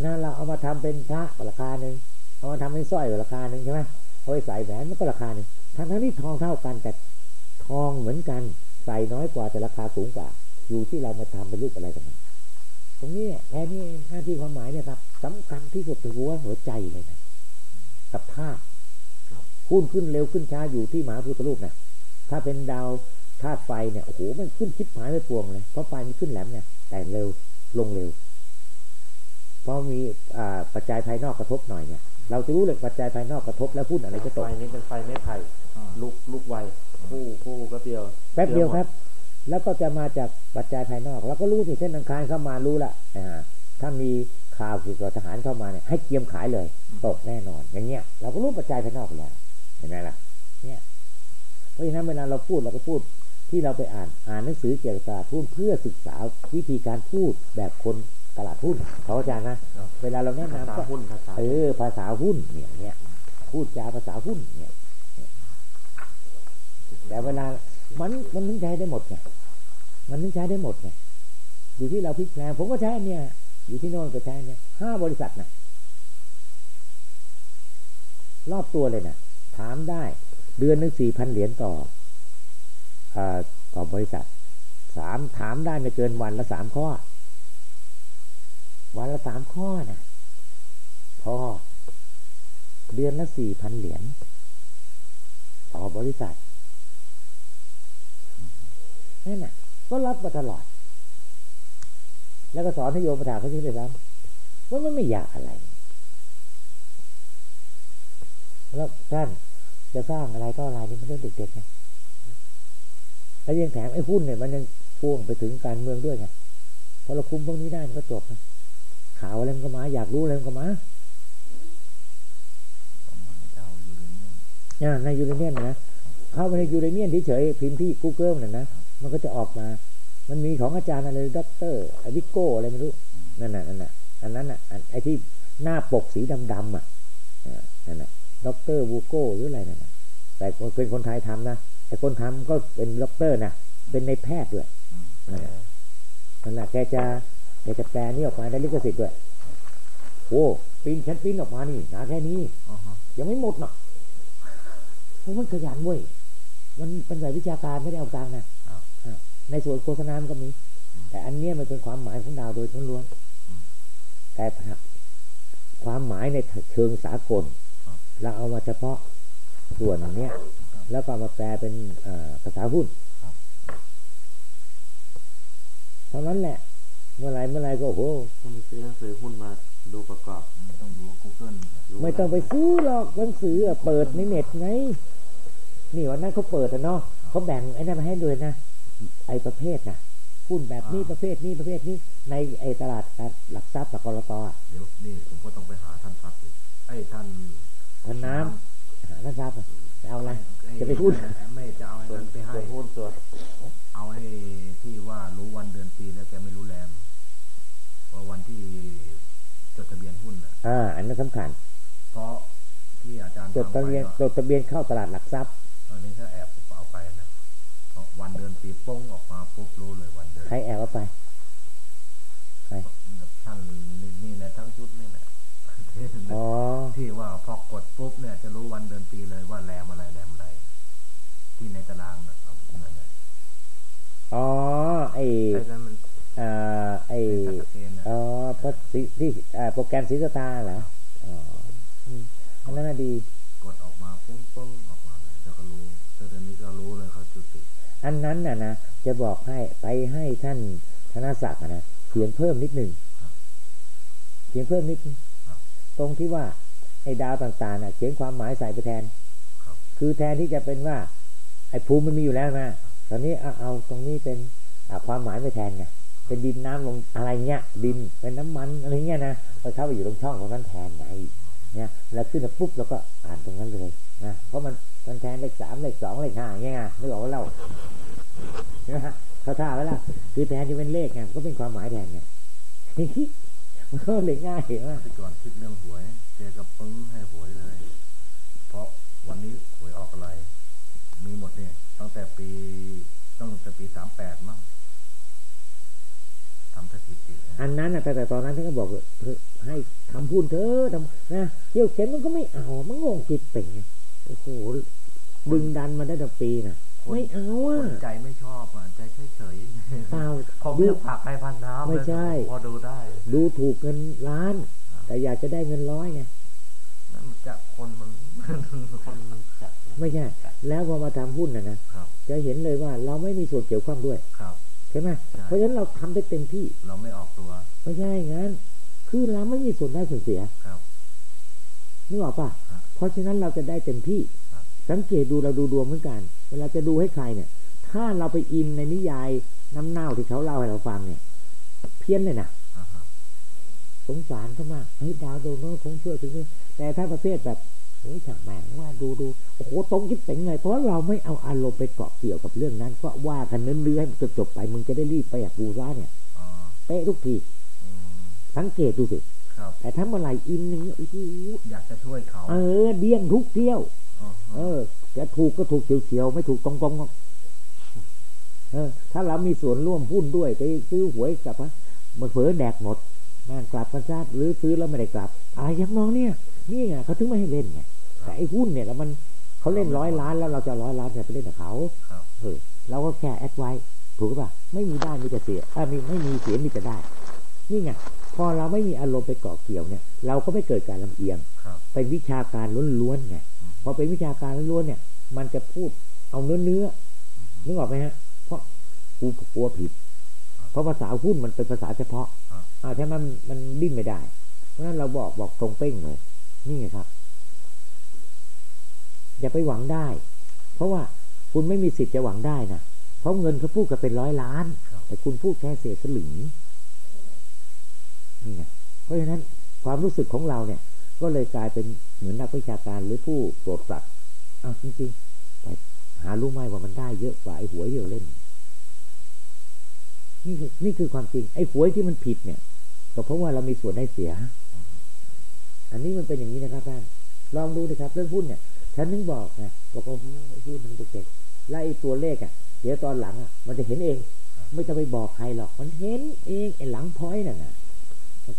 นะเราเอามาทำเป็นพระก็ราคาหนึ่งเอามาทำเป็นสร้อยก็ราคาหนึ่งใช่ไหมเอาไปใส่แหวนมันก็ราคาหนึ่ง ทั้งนั้นที่ทองเท่ากันแต่ทองเหมือนกัน ใส่น้อยกว่าแต่ราคาสูงกว่า อยู่ที่เรามาทำเป็นรูปอะไรกันตรงนี้แค่นี้หน้าที่ความหมายเนี่ยครับสำคัญที่สุดคือหัวหัวใจเลยนะกับธาตุหุ้นขึ้นเร็วขึ้นช้าอยู่ที่หมาพุทธรูปนะถ้าเป็นดาวธาตุไฟเนี่ยโอ้โหมันขึ้นชิบหายไปปวงเลยเพราะไฟมันขึ้นแหลมเนี่ยแต่เร็วลงเร็วเพราะมีอ่าปัจจัยภายนอกกระทบหน่อยเนี่ยเราจะรู้เลยปัจจัยภายนอกกระทบแล้วหุ้นอะไรจะตกไฟนี้เป็นไฟไม้ไผ่ ลูกลูกไวคู่คู่ก็เดียวแป๊บเดียวครับ แล้วก็จะมาจากปัจจัยภายนอกเราก็รู้สิเส้นอังคารเข้ามารู้ละอ่าถ้ามีข่าวเกี่ยวกับทหารเข้ามาเนี่ยให้เกียมขายเลย ตกแน่นอน อย่างเงี้ยเราก็รู้ปัจจัยภายนอกไปแล้วเห็นไหมล่ะ เนี่ย เพราะฉะนั้นเวลาเราพูดเราก็พูดที่เราไปอ่านอ่านหนังสือเกี่ยวกับตลาดหุ้นเพื่อศึกษาวิธีการพูดแบบคนตลาดหุ้นเขาอาจารย์นะเวลาเราแนะภาษานำก็หุ้นภาษาเออภาษาหุ้นเนี่ยเนี่ยพูดจาภาษาหุ้นเนี่ยเนี่ย แต่เวลามันมันถึงใช้ได้หมดไงมันถึงใช้ได้หมดไงอยู่ที่เราพลิกแปลงผมก็ใช้เนี่ย อยู่ที่โน่นก็ใช้เนี่ยห้าบริษัทนะรอบตัวเลยนะถามได้ เดือนหนึ่งสี่พันเหรียญต่อเอ่อต่อบริษัทสามถามได้ไม่เกินวันละสามข้อ วันละสามข้อนะพอเดือนละสี่พันเหรียญต่อบริษัท นั่นน่ะ ก็รับมาตลอด แล้วก็สอนให้โยมประถาเขาชื่อเลยครับว่ามันไม่อยากอะไร แล้วท่านจะสร้างอะไรก็อะไรนี่มันเรื่องเด็กๆไงแล้วยังแถมไอ้หุ้นเนี่ยมันยังพ่วงไปถึงการเมืองด้วยไงพอเราคุมพวกนี้ได้มันก็จบนะข่าวอะไรมันก็มา อยากรู้อะไรมันก็มาประมาณเจ้ายูเรเนียมอ่าในยูเรเนียนนะเข้าไปในยูเรเนียนเฉยๆพิมพ์ที่ Google น่ะนะ มันก็จะออกมา มันมีของอาจารย์อะไรด็อกเตอร์วิโก้อะไรไม่รู้นั่นน่ะนั่นน่ะอันนั้นน่ะอันไอ้ที่หน้าปกสีดำๆอะอ่านั่นน่ะด็อกเตอร์วูโก้หรืออะไรนั่นน่ะแต่เป็นคนไทยทำนะไอ้คนทำก็เป็นด็อกเตอร์นะเป็นนายแพทย์ด้วยอืมนั่นแหละนั่นแหละแกจะแกจะแปลนี่ออกมาได้ลิขสิทธิ์ด้วยโอ้ปริ้นฉันปริ้นออกมานี่หนาแค่นี้อ๋อฮะยังไม่หมดหรอกเพราะมันขยันเว้ยมันเป็นแบบวิชาการไม่ได้เอาตังค์นะอ้าวอะ ในส่วนโฆษณามันก็มี แต่อันเนี้ยมันเป็นความหมายของดาวโดยล้วนอืมๆแต่ความหมายในเชิงสากลครับเราเอามาเฉพาะส่วนเนี้ยแล้วก็เอามาแปลเป็นเอ่อภาษาหุ้นครับเท่านั้นแหละ เมื่อไหรเมื่อไหรก็โอ้โหต้องไปซื้อหนังสือหุ้นมาดูประกอบ ไม่ต้องดู Google นะรู้ไม่ต้องไปซื้อหรอกหนังสืออะเปิดในเน็ตไง นี่วันนั้นเขาเปิดอะเนาะเขาแบ่งไอ้นั่นมาให้ด้วยนะ ไอ้ประเภทนะหุ้นแบบนี้ประเภทนี้ประเภทนี้ ในไอ้ตลาดหลักทรัพย์กับกรตอะเดี๋ยวนี่ผมก็ต้องไปหาท่านพัดอีกไอ้ท่านท่านน้ำหาหลักทรัพย์อะไปเอาอะไรจะไปพูดไม่จะเอาไอ้ส่วนนั้นไปให้ส่วนหุ้นส่วนเอาไอ้ที่ว่ารู้วันเดือนปีแล้วแกไม่รู้แรมว่าวันที่จดทะเบียนหุ้นอะอ่าอันนั้นสำคัญ เพราะที่อาจารย์จดทำทะไว้เบียนก็จดทะเบียนเข้าตลาดหลักทรัพย์ ตอนนี้ก็แอบเอาไปนะเพ ปีโป้งออกมาปุ๊บรู้เลยวันเดือนใครแอบเอาไปใครท่านนี่นี่นะทั้งชุดนี่แหละที่ว่าพอกดปุ๊บเนี่ย จะรู้วันเดือนปีเลยว่าแรมอะไรแรมอะไรที่ในตารางนะเอาเหมือนกันอ๋อไอ้ไอ้แล้วมันอ๋อไอ่อ๋อพระสีที่โปรแกรมสีสตาร์เหรอ จะบอกให้ไปให้ท่านธนศักดิ์นะเขียนเพิ่มนิดหนึ่งเขียนเพิ่มนิดตรงที่ว่าไอ้ดาวต่างๆน่ะเขียนความหมายใส่ไปแทนคือแทนที่จะเป็นว่า ไอ้ภูมิมันมีอยู่แล้วนะตอนนี้เอาเอาตรงนี้เป็นความหมายไปแทนไงเป็นดินน้ำลงอะไรเงี้ยดินเป็นน้ำมันอะไรเงี้ยนะไปเข้าไปอยู่ตรงช่องของนั้นแทนไงเนี่ยแล้วขึ้นมาปุ๊บแล้วก็อ่านตรงนั้นเลยนะเพราะมันมันแทนเลขสามเลขสองเลขห้าเงี้ยไม่บอกว่าเรา เขาท่าไว้แล้วคือแทนที่เป็นเลขไงมันก็เป็นความหมายแทนไงมันก็เลยง่ายเห็นไหมที่ก่อนคิดเรื่องหวยเจกับปึ้งให้หวยเลย เพราะวันนี้หวยออกอะไร มีหมดเนี่ย ตั้งแต่ปีตั้งแต่ปีสามแปดมั้งทำสถิตินะอันนั้นนะแต่แต่ตอนนั้นท่านก็บอกว่าเออให้ทำพูนเถอะทำนะเที่ยวเข็นมันก็ไม่เอามันงงจิตเป่งไงโอ้โหดึงดันมาได้ตั้งปีน่ะ ไม่เอาคอะนใจไม่ชอบอะใจเฉยเปล่าๆผมเลือกผักให้พันน้ำไม่ใช่ พอดูได้ ดูถูกเงินล้าน แต่อยากจะได้เงินร้อยไงนั่นจะคนมันคนมันจัดนะไม่ใช่ แล้วพอมาทำหุ้นนะนะครับจะเห็นเลยว่าเราไม่มีส่วนเกี่ยวข้องด้วยครับใช่ไหมใช่เพราะฉะนั้นเราทำได้เต็มที่ เราไม่ออกตัว ไม่ใช่งั้น คือเราไม่มีส่วนได้ส่วนเสียครับนึกออกป่ะครับเพราะฉะนั้นเราจะได้เต็มที่ครับสังเกตดูเราดูดวงเหมือนกัน เวลาจะดูให้ใครเนี่ย ถ้าเราไปอินในนิยายน้ำเน่าที่เขาเล่าให้เราฟังเนี่ย เพี้ยนเลยนะอ่าฮะสงสารเขามากเฮ้ยดาวดวงโน้นคงช่วยถึงแต่ถ้าประเภทแบบโอ้ยช่างแม่งว่าดูดูโอ้โหตรงคิดเป่งเลยเพราะเราไม่เอาอารมณ์ไปเกาะเกี่ยวกับเรื่องนั้น ก็ว่ากันเนื้อเรื่อให้มันจบๆไป มึงจะได้รีบไปอยากบูซ่าเนี่ยอ๋อเป๊ะทุกทีอืมสังเกตดูสิครับแต่ถ้าเมื่อไหร่อินอย่างเงี้ยโอ้โหอยากจะช่วยเขา เออ เดี้ยงทุกเที่ยวอ๋อเออ จะถูกก็ถูกเฉียวๆไม่ถูกตรงๆก็ถ้าเรามีส่วนร่วมหุ้นด้วยไปซื้อหวยกลับมามันเผลอแดกหมดแม่งกลับกันซะหรือซื้อแล้วไม่ได้กลับอะไรยังน้องเนี่ยนี่ไงเขาถึงไม่ให้เล่นไงแต่ไอ้หุ้นเนี่ยแล้วมันเขาเล่นร้อยล้านแล้วเราจะร้อยล้านแต่ไปเล่นกับเขาครับเออเราก็แค่แอดไว้ถูกป่ะไม่มีได้มีแต่เสียเออมีไม่มีเสียมีแต่ได้ นี่ไงพอเราไม่มีอารมณ์ไปเกาะเกี่ยวเนี่ย เราก็ไม่เกิดการลำเอียงครับเป็นวิชาการล้วนๆไงอืม พอเป็นวิชาการล้วนๆเนี่ย มันจะพูดเอาเนื้อเนื้อๆนึกออกไหมฮะ เพราะกูกลัวผิด เพราะภาษาหุ้นมันเป็นภาษาเฉพาะครับอ่าถ้ามันมันดิ้นไม่ได้ เพราะฉะนั้นเราบอกบอกตรงเป้งเลยนี่ไงครับ อย่าไปหวังได้ เพราะว่าคุณไม่มีสิทธิ์จะหวังได้นะเพราะเงินเขาพูดกันเป็นร้อยล้านครับแต่คุณพูดแค่เศษสลึงนี่ไงเพราะฉะนั้นความรู้สึกของเราเนี่ย ก็เลยกลายเป็น เหมือนนักวิชาการหรือผู้โปรดสัตว์อ้าวจริงๆแต่หารู้ไหมว่ามันได้เยอะกว่าไอ้หวยที่เราเล่น นี่คือนี่คือความจริง ไอ้หวยที่มันผิดเนี่ย ก็เพราะว่าเรามีส่วนได้เสีย อันนี้มันเป็นอย่างนี้นะครับท่านลองดูนะครับ เรื่องหุ้นเนี่ย ฉันนึงบอกไงบอกว่าหุ้นมันเด็กๆแล้วไอ้ตัวเลขอะเดี๋ยวตอนหลังอะ มันจะเห็นเอง ไม่ต้องไปบอกใครหรอก มันเห็นเองไอ้หลังพอยน่ะนะ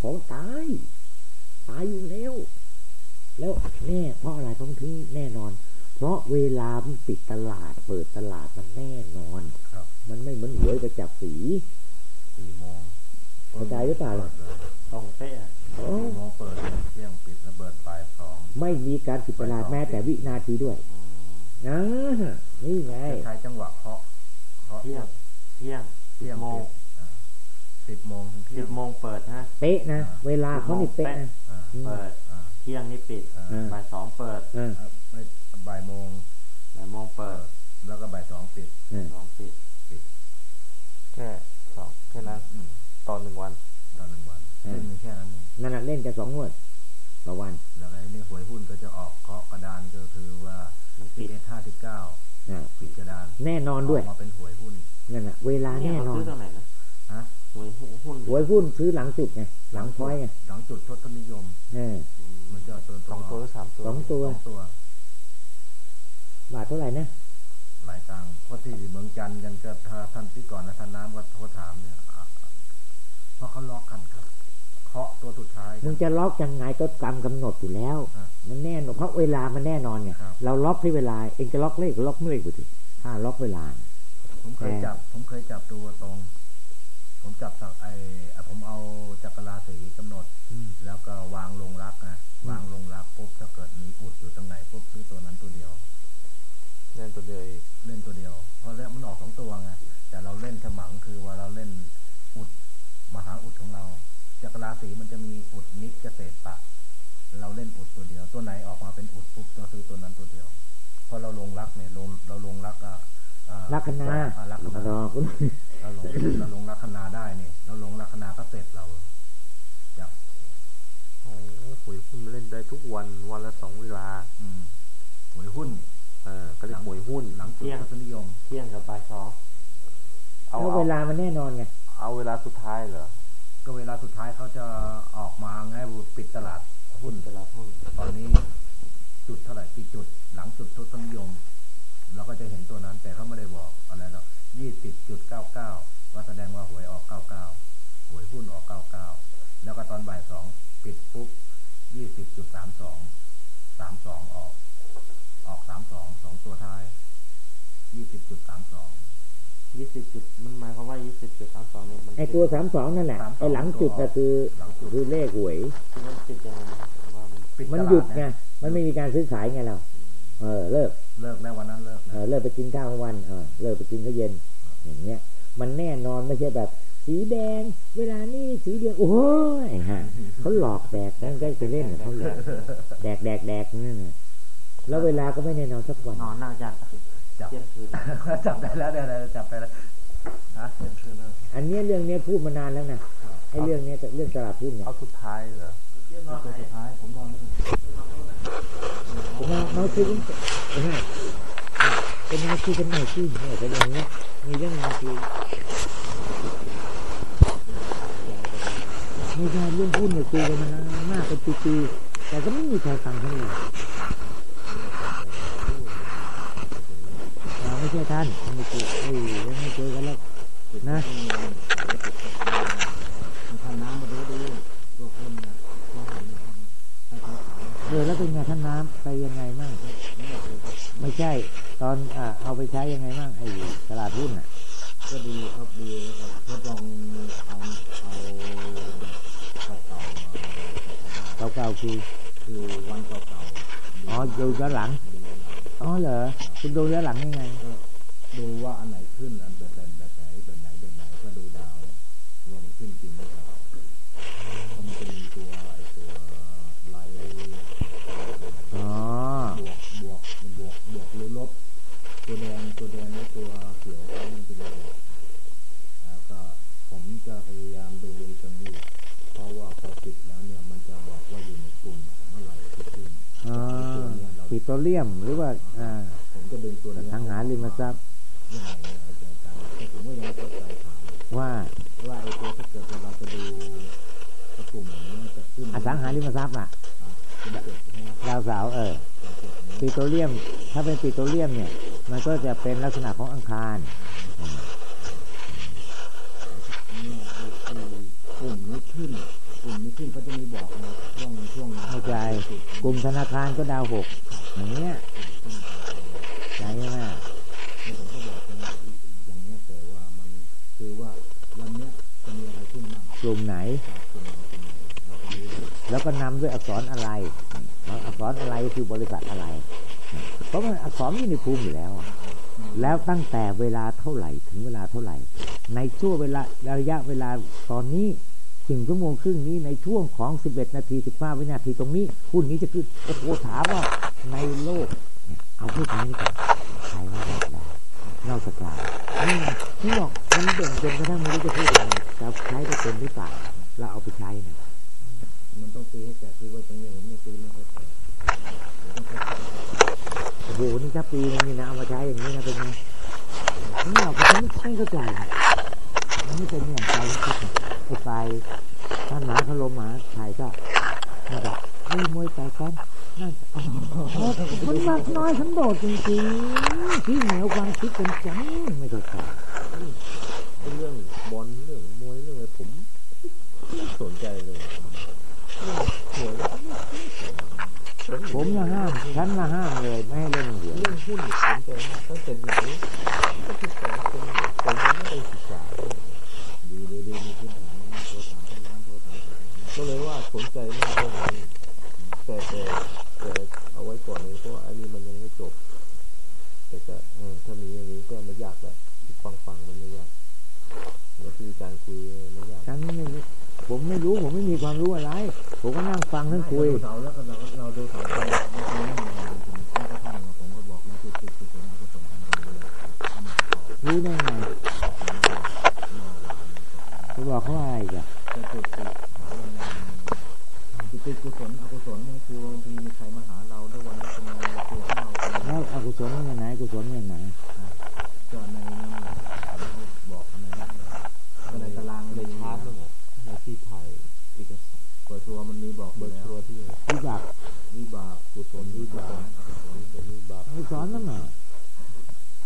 ของตายตายอยู่แล้ว แล้วแน่เพราะอะไรเพราะมันถึงแน่นอน เพราะเวลามันปิดตลาด เปิดตลาดมันแน่นอนครับมันไม่เหมือนหวยไปจับสีสี่โมงเข้าใจหรือเปล่าล่ะปิดเลยตรงเป๊ะอะโอ้สี่โมงเปิดเลยเที่ยงปิดระเบิดบ่ายสองไม่มีการปิดตลาดแม้แต่วินาทีด้วยอืมนะนี่ไงจะใช้จังหวะเคาะเคาะเที่ยงเที่ยงสิเที่ยบงโมงสิบโมงถึงเที่สิยงบโมงเปิดฮะเป๊ะนะ เวลาเขานี่เป๊ะนะอ่าอืมเปิดอ่า เที่ยงนี่ปิดอ่าอืม บ่ายสองเปิดเอออ่าไม่บ่ายโมงบ่ายโมงเปิดแล้วก็บ่ายสองปิดเออสองปิดแค่สองแค่นั้นอืมตอนหนึ่งวัน ตอนหนึ่งวันเออเล่นมีแค่นั้นเองนั่นน่ะเล่นจะสองงวดต่อวัน แล้วไอ้นี่หวยหุ้นก็จะออกเคาะกระดานก็คือว่ามันปิปิดดเอห้าสิบเก้าอ่า ปิดกระดานแน่นอนด้วยออกมาเป็นหวยหุ้นนั่นน่ะ เวลาเนี่ยแน่เรานอนซื้อตรงไหนนะฮะหวยหุ้นหวยหุ้นซื้อหลังจุดไง หลังพอยต์ไง หลังจุดทศนิยม เออ สามตัวสองตัวสองตัว บาทเท่าไหร่นะหลายตังค์เพราะที่เมืองจันทร์กันก็ถ้าท่านที่ก่อนนะท่านน้ำก็โทรถามเนี่ยอะเพราะเขาล็อกกันครับเคาะตัวสุดท้ายมึงจะล็อกยังไงก็กรรมกำหนดอยู่แล้วอะมันแน่นอนเพราะเวลามันแน่นอนไงครับเราล็อกที่เวลาเองจะล็อกเลขก็ล็อกเลขไปสิถ้าล็อกเวลา ผมเคยจับ ผมเคยจับดูตรง ผมจับสักไออะผมเอาจักรราศีกำหนดอืมแล้วก็วางลงรักนะอืมวางลงรักปุ๊บ ถ้าเกิดมีอุดอยู่ตรงไหนปุ๊บซื้อตัวนั้นตัวเดียว เล่นตัวเดียวเองเล่นตัวเดียว เพราะแล้วมันออกสองตัวไงแต่เราเล่นฉมังคือว่าเราเล่นอุดมหาอุดของเราจักรราศีมันจะมีอุดนิดเกษตรปะ เราเล่นอุดตัวเดียว ตัวไหนออกมาเป็นอุดปุ๊บเราซื้อตัวนั้นตัวเดียวเพราะเราลงรักเนี่ยลงเราลงรักอะอ่าลัคนาอ่าลัคนาดอกเราลงเราลงลัคนาได้เนี่ยเราลงลัคนาก็เสร็จเราจับ โอ้ หวยหุ้นเล่นได้ทุกวันวันละสองเวลาอืมหวยหุ้นเออก็เรียกหวยหุ้นหลังจุดทศนิยมเที่ยงกับบ่ายสองเอาแล้วเอาเวลามันแน่นอนไงเอาเวลาสุดท้ายเหรอก็เวลาสุดท้ายเขาจะออกมาไงปิดตลาดหุ้นตลาดหุ้นตอนนี้จุดเท่าไหร่กี่จุด หลังจุดทศนิยม เราก็จะเห็นตัวนั้น แต่เขาไม่ได้บอกอะไรหรอกยี่สิบจุดเก้าเก้าว่าแสดงว่าหวยออกเก้าเก้าหวยหุ้นออกเก้าเก้าแล้วก็ตอนบ่ายสองปิดปุ๊บยี่สิบจุดสามสองสามสองออก ออกสามสองสองตัวท้ายยี่สิบจุดสามสอง ยี่สิบจุดมันหมายความว่ายี่สิบจุดสามสองเนี่ยมัน ไอ้ตัวสามสองนั่นแหละ32ไอ้หลังจุดก็คือหลังจุดคือเลขหวยคือมันปิดยังไงนะครับผมว่ามันปิดมันตลาหยุดไงเยมันไม่มีการซื้อขายไงเราเออเลิกเลิกแล้ววันนั้นเลิกเอแล้วอเลิกไปกินข้าวกลางวันเออเลิกไปกินข้าวเย็นอย่างเงี้ย มันแน่นอนไม่ใช่แบบ สีแดง เวลานี้สีเหลืองโอ้ยฮะเขาหลอกแดกนั่นก็ไปเล่นกับเขาหลอกแดกแดกแดกนั่นน่ะแล้วเวลาก็ไม่แน่นอนสักวันนอนหน้าจัดจับเที่ยงคืนจับได้แล้วได้แล้วจับไปแล้ว นะเที่ยงคืนแล้วอันเนี้ยเรื่องเนี้ยพูดมานานแล้วนะไอ้เรื่องเนี้ยเรื่องตลาดหุ้นเนี่ยเอาสุดท้ายเหรอตัวสุดท้ายผมนอนไม่หลับน้องน้องคือเป็นไงเป็นไงคือเป็นไงคือเนี่ยเป็นอย่างเงี้ยมีเรื่องงานคือไม่ใช่เรื่องหุ้นเนี่ยคุยกันมานานมากเป็นปีๆแต่ก็ไม่มีใครฟังท่านเลยเราไม่ใช่ท่านท่านไม่ นะเออแล้วเป็นไงท่านน้ำไปยังไงบ้างไม่ใช่ ตอนอ่าเอาไปใช้ยังไงบ้างไอ้ตลาดหุ้นอะ ก็ดีครับดีครับทดลองเอาเอาเก่าๆคือคือวันเก่าเก่าอ๋อดูย้อนหลังอ๋อเหรอคุณดูย้อนหลังยังไงดูว่าอันไหนขึ้นอัน เลียม หรือว่าผมก็ดึงตัวนี้สังหาริมทรัพย์ยังไงเนี่ยอาจารย์ผมก็ยังไม่เข้าใจถามว่าว่าไอ้ตัวถ้าเกิดเราจะดูกลุ่มนี้จะขึ้นอสังหาริมทรัพย์อะดาวเสาร์เออปิโตรเลียม ถ้าเป็นปิโตรเลียมเนี่ย มันก็จะเป็นลักษณะของอังคารกลุ่มนี้ขึ้นกลุ่มนี้ขึ้นเขาจะมีบอกนะช่วงช่วงเข้า ใจ กลุ่มธนาคารก็ดาวหกอย่างเงี้ยใช่ไหมผมก็บอกเป็นอย่างเนี้ยแต่ว่ามันคือว่าวันเนี้ยจะมีอะไรขึ้นบ้างกลุ่มไหนจากกลุ่มไหนกลุ่มไหนเราก็รู้เลยแล้วก็นำด้วยอักษรอะไร อักษรอะไรคือบริษัทอะไร เพราะมันอักษรมีในภูมิอยู่แล้วอะแล้วตั้งแต่เวลาเท่าไหร่ถึงเวลาเท่าไหร่ ในช่วงเวลาระยะเวลาตอนนี้ ถึงชั่วโมงครึ่งนี้ในช่วงของ 11 นาที 15 วินาทีตรงนี้หุ้นนี้จะขึ้น โอ้โหถามว่าในโลกเนี่ยเอาพูดถึงนี้ก่อนใครว่าได้แล้วนอกจากเรานี่ไงนี่หรอกมันเด่นจนกระทั่งไม่รู้จะพูดยังไงจะใช้ได้เป็นหรือเปล่าเราเอาไปใช้นะมันต้องตีให้แตกคือไว้ตรงนี้ผมไม่ตีไม่ค่อยแกะต้องค่อยๆโอ้โหนี่ถ้าปีนึงนี่นะเอามาใช้อย่างนี้นะเป็นไงนี่เราก็ไม่ไม่เข้าใจมันไม่เป็นอย่างใจคิด ไอ้ไฟท่านหมาพะโลมหมาไทยก็นั่นแหละเฮ้มวยแต่กันนั่นมันมากน้อยขันโดดจริงๆที่เหนียวความคิดเป็นจังไม่เข้าใจเรื่องบอลเรื่องมวยเรื่องอะไรผมไม่สนใจเลยเรื่องหวยก็ไม่สนผมนะห้ามฉันนะห้ามเลยไม่ให้เล่นหวยเรื่องหุ้นสนใจมากตั้งแต่ไหนก็คือสอนคนเนี่ยแต่ยังไม่ได้ศึกษา สนใจมากเรื่องนี้แต่แต่แต่เอาไว้ก่อนเลยเพราะว่าอันนี้มันยังไม่จบ แต่ก็ถ้ามีอย่างนี้ก็ไม่ยากแล้วฟังฟังมันไม่ยากเดี๋ยวที่อาจารคุยไม่ยากฉันไม่รู้ผมไม่รู้ผมไม่มีความรู้อะไร ผมก็นั่งฟังนั่งคุยดูเสาแล้วก็เราเราดูเสาไปแล้วก็ไม่มีอะไรจริงๆแล้วก็ท่านผมก็บอกนะคือคือคือผมก็สนท่านก็รู้แล้วเอามาต่อรู้ได้ไงเขาบอกเขาอะไรกัน จะติดติดหายังไง ติดกุศลอกุศลเนี่ยคือบางทีมีใครมาหาเราด้วยวันนี้เป็นตัวของเราเป็นแล้วอกุศลมันอย่างไหนกุศลมันอย่างไหนก็ในนั้นเขาบอกในนั้นก็ในตารางในชาร์ตนั่นแหละในที่ถ่ายเอกสารเปิดตัวมันมีบอกเบไปอร์แล้วชัวรที่วิบากวิบากกุศลวิบากอกุศลวิบากไม่สอนนั่นน่ะ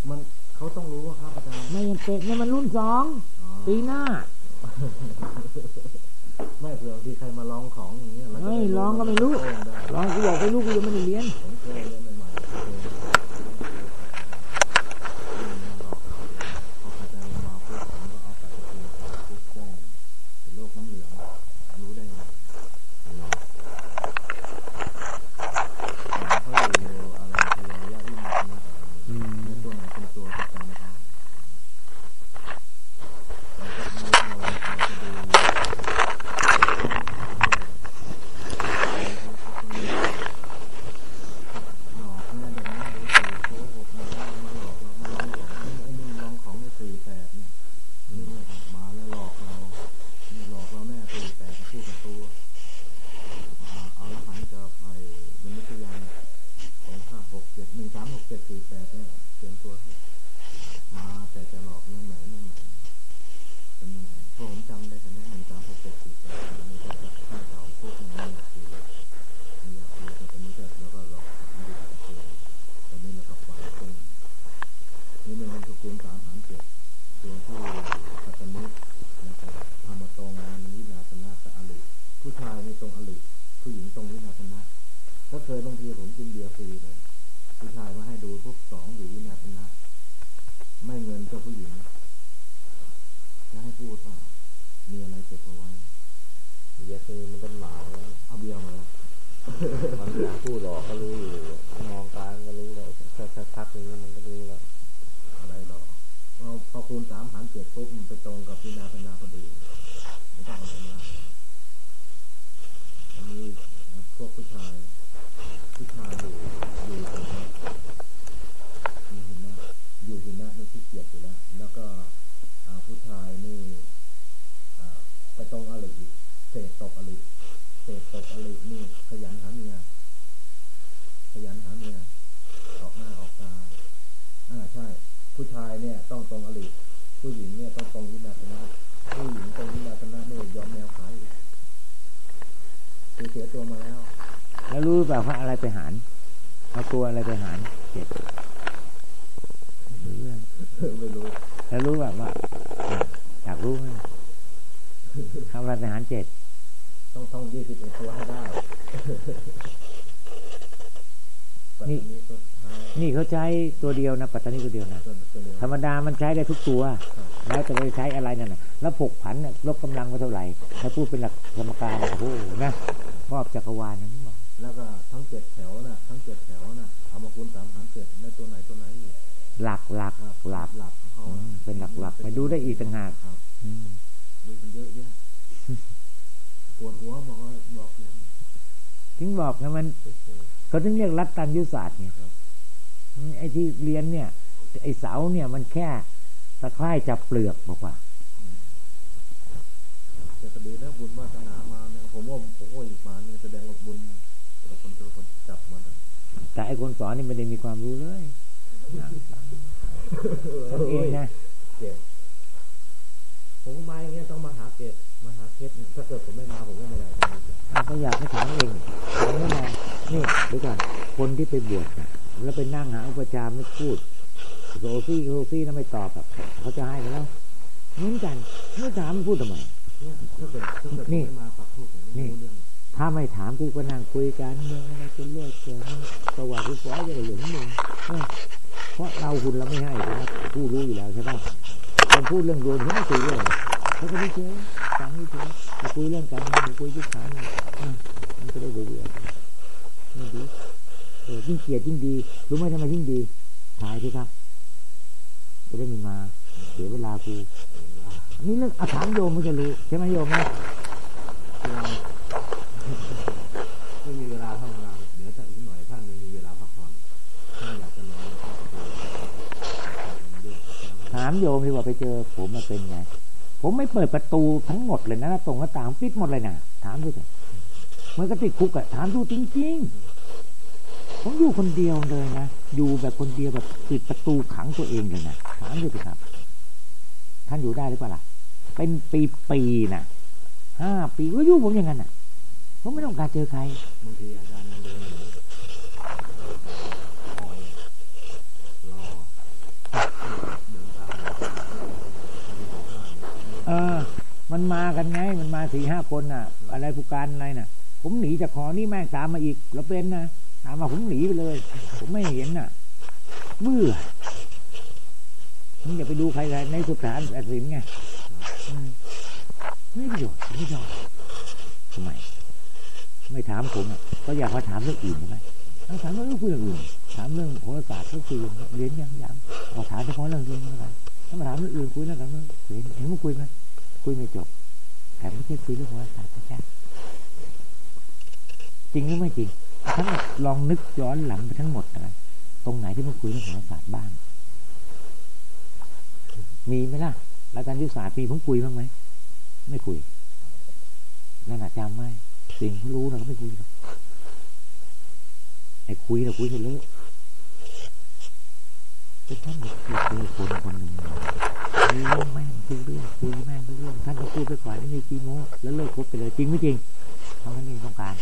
มันเขาต้องรู้ว่าครับอาจารย์ไม่ยังเป็นนี่มันรุ่นสองปีหน้า ไม่เผื่อบางทีใครมาลองของอย่างเงี้ยเร้องก็ไม่รู้ร้องกูบอกไปลูกกูยังไม่ได้เรียน ไรไปหารเอาตัวอะไรไปหารเจ็ดรู้เรื่องไม่รู้แล้วรู้แบบว่าอะอยากรู้ไหมทำอะไรไปหารเจ็ดต้องท่องยี่สิบเอ็ดตัวให้ได้ปัตตานีตัวสุดท้ายนี่เขาใช้ตัวเดียวนะ ปัตตานีตัวเดียวนะตัวตัวเดียวธรรมดามันใช้ได้ทุกตัว แล้วจะไปใช้อะไรนั่นนะแล้วผกผันน่ะลดกำลังมาเท่าไหร่ถ้าพูดเป็นหลักกรรมการโอ้โหนะครอบจักรวาลนะนี่ หลักหลักครับหลักหลักของเขาอืมเป็นหลักหลักไปดูได้อีกต่างหากครับอืมดูมันเยอะแยะปวดหัวบอกว่าบอกอย่างถึงบอกนะมันเขาถึงเรียกรัฐตันยุศาสตร์เนี่ยครับอืมไอ้ที่เรียนเนี่ย ไอ้เสาเนี่ยมันแค่ตะไคร่จับเปลือกบอกว่าแต่ก็ดีแล้วบุญวาสนามาเนี่ยผมว่าผมว่าอีกมาเนี่ยแสดงว่าบุญแต่ละคนแต่ละคนจับมาแล้วแต่ไอ้คนสอนนี่ไม่ได้มีความรู้เลย นั่งฟังตัวเองนะเจ็บผมก็มาอย่างเงี้ยต้องมาหาเกตมาหาเคสเนี่ยถ้าเกิดผมไม่มาผมก็ไม่ได้ตรงนี้อะก็อยากให้ถามเองถามแล้วมานี่เดี๋ยวก่อนคนที่ไปบวชน่ะแล้วไปนั่งหาอุปจารย์ไม่พูดโซซี่โซซี่แล้วไม่ตอบแบบเขาจะให้ไปแล้วเหมือนกันไม่ถามพูดทำไมเนี่ยถ้าเกิดถ้าเกิดผมนี่ไม่มาปักทูบผมไม่รู้เรื่องถ้าไม่ถามกูก็นั่งคุยกันเรื่องอะไรเป็นเรื่องเกิดประวัติกูฟ้อยจะอย่างนี้ เพราะเราคุณเราไม่ให้ใช่ไหมผู้รู้อยู่แล้วใช่ไหมคนพูดเรื่องดวงเขาไม่คุยเรื่องเขาก็ไม่เชื่อฟังไม่เชื่อมาคุยเรื่องการเมืองคุยยุทธศาสตร์อะมันก็ได้เบื่อๆไม่ดีเออยิ่งเกลียดยิ่งดี รู้ไหมทำไมยิ่งดีถ่ายสิครับ จะได้มีมา เสียเวลากูอันนี้เรื่องอาถามโยมมันจะรู้ใช่ไหมโยมนะ ไม่มีเวลาทำงานเดี๋ยวท่านอีกหน่อยท่านไม่มีเวลาพักผ่อนท่านอยากจะนอนก็ไป ถามโยมดีกว่าไปเจอ ผมมาเป็นไง ผมไม่เปิดประตูทั้งหมดเลยนะตรงหน้าต่างปิดหมดเลยนะถามดูเถอะเหมือนกับติดคุกอะถามดูจริงๆ ผมอยู่คนเดียวเลยนะอยู่แบบคนเดียวแบบปิดประตูขังตัวเองเลยนะถามดูสิครับ ท่านอยู่ได้หรือเปล่าล่ะ เป็นปีๆนะห้าปีก็อยู่ผมอย่างนั้นน่ะผมไม่ต้องการเจอใครบางทีอาจารย์ยังเดินอยู่คอยรอเดินตามหลวงพ่อมีของห้าเนี่ย เออ มันมากันไง มันมาสี่ห้าคนน่ะ อะไรผู้การอะไรน่ะ ผมหนีจากหอนี่แม่งตามมาอีกแล้วเป็นนะตามมาผมหนีไปเลย ผมไม่เห็นน่ะเบื่อมึงอย่าไปดูใครในสุสานตัดสินไงไม่ประโยชน์ไม่ชอบทำไมไม่ถามผมก็อยากมาถามเรื่องอื่นใช่ไหมถามเรื่องคุยเรื่องอื่นถามเรื่องโหราศาสตร์ก็คุยเรียนยังยังพอถามเฉพาะเรื่องเรียนอะไรถ้ามาถามเรื่องอื่นคุยเรื่องกันเรื่องเรียนเห็นมันคุยไหม คุยไม่จบ แต่ไม่ใช่คุยเรื่องโหราศาสตร์แค่จริงหรือไม่จริงทั้งหมดลองนึกย้อนหลังไปทั้งหมดนะตรงไหนที่มันคุยเรื่องโหราศาสตร์บ้าง มีไหมล่ะรายการยุทธศาสตร์มีผมคุยบ้างไหมไม่คุยนั่นอาจารย์ไม่สิ่งที่รู้เราก็ไม่คุยหรอกไอ้คุยเราคุยให้เลอะแต่ท่านบอกเจอคนคนหนึ่งมีเรื่องแม่งคุยเรื่องคุยแม่งทุกเรื่องท่านก็พูดไปก่อนนี่มีกีโมแล้วเลิกคบไปเลยจริงไม่จริงเท่านั้นเองต้องการ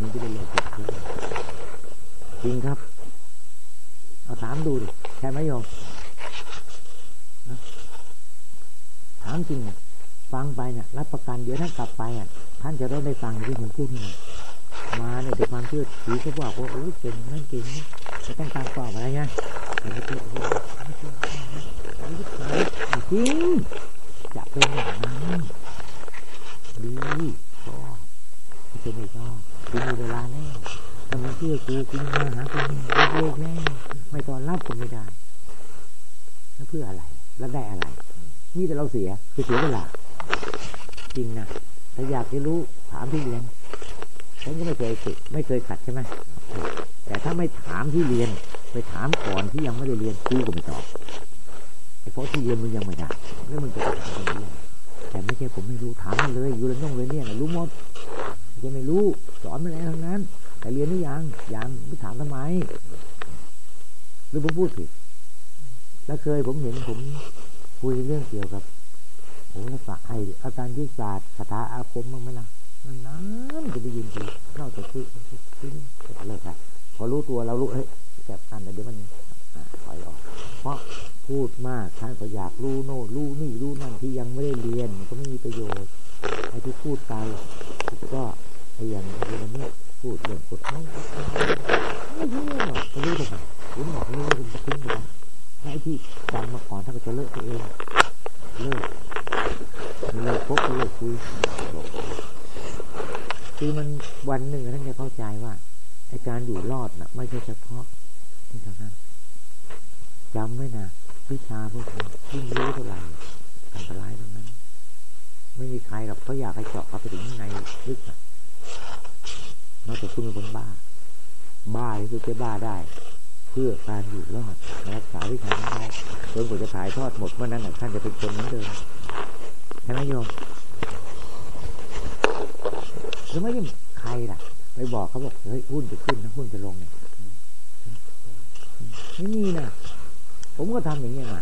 มันจะได้เลิกคบเลจริงครับ เอาถามดูดิใช่ไหมโยมถามจริงฟังไปเนี่ยรับประกันเดี๋ยวท่านกลับไปอะท่านจะได้ได้ฟังที่ผมพูดนี่นะ มาเนี่ยด้วยความเชื่อถือเขาบอกว่าโอ้ยเก่งนั่นเก่งนี่จะต้องการตอบอะไรไงแต่ไม่เชื่อโอ้ยไม่เชื่อไม่เชื่อจริงจะเป็นอย่างนั้นดีชอบกูมีเวลาแล้วถ้ามึงเชื่อกูกูมาหากูเลิกแน่ไม่ตอนรับกูไม่ได้แล้วเพื่ออะไรแล้วได้อะไรนี่แต่เราเสียคือเสียเวลาจริงนะถ้าอยากจะรู้ถามที่เรียน ฉันก็ไม่เคยฝึกไม่เคยขัดใช่ไหมแต่ถ้าไม่ถามที่เรียน ไปถามก่อนที่ยังไม่ได้เรียนกูก็ไม่ตอบเพราะที่เรียนมึงยังไม่ได้แล้วมึงจะถามคนนี้แต่ไม่ใช่ผมไม่รู้ถามมาเลยอยู่แล้วน้องเลยเนี่ยรู้หมดไม่ใช่ไม่รู้สอนมาแล้วทั้งนั้น แต่เรียนหรือยังยังไม่ถามทำไมหรือผมพูดผิดแล้วเคยผมเห็นผมคุยเรื่องเกี่ยวกับโหรักษาไออาจารย์ยุทธศาสตร์คาถาอาคมบ้างไหมล่ะ นานๆจะได้ยินทีนอกจากคือคือเลิกละพอรู้ตัวเรารู้เฮ้ยแกอันเดี๋ยวมันถอยออก เพราะพูดมากท่านก็อยากรู้โน่รู้นี่รู้นั่นที่ยังไม่ได้เรียนมันก็ไม่มีประโยชน์ไอ้ที่พูดไปก็ไอ้อย่างเรื่องนี้พูดเรื่องกฎหมายไม่รู้หรอกไม่รู้ทำไมผมบอกไม่รู้ผมจะทิ้งไปแล้วไอ้ที่จำมาก่อนท่านก็จะเลิกตัวเองเลิกเลิกพบเลิกคุย คือมันวันหนึ่งท่านจะเข้าใจว่าไอการอยู่รอดน่ะ ไม่ใช่เฉพาะที่เท่านั้นจำไว้นะวิชาพวกนี้ยิ่งรู้เท่าไหร่อันตรายตรงนั้น ไม่มีใครหรอกเขาอยากให้เจาะเข้าไปถึงในลึกอะนอกจากคุณเป็นคนบ้า บ้าที่สุดจะบ้าได้ เพื่อการอยู่รอดรักษาวิชานั้นได้จนกว่าจะถ่ายทอดหมดเมื่อนั้นนะท่านจะเป็นคนเหมือนเดิมใช่ไหมโยม หรือไม่ยิ่งใครล่ะ ไปบอกเขาบอกเฮ้ยหุ้นจะขึ้นนะหุ้นจะลงเนี่ยไม่มีนะผมก็ทำอย่างเงี้ยมา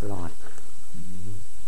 ตลอด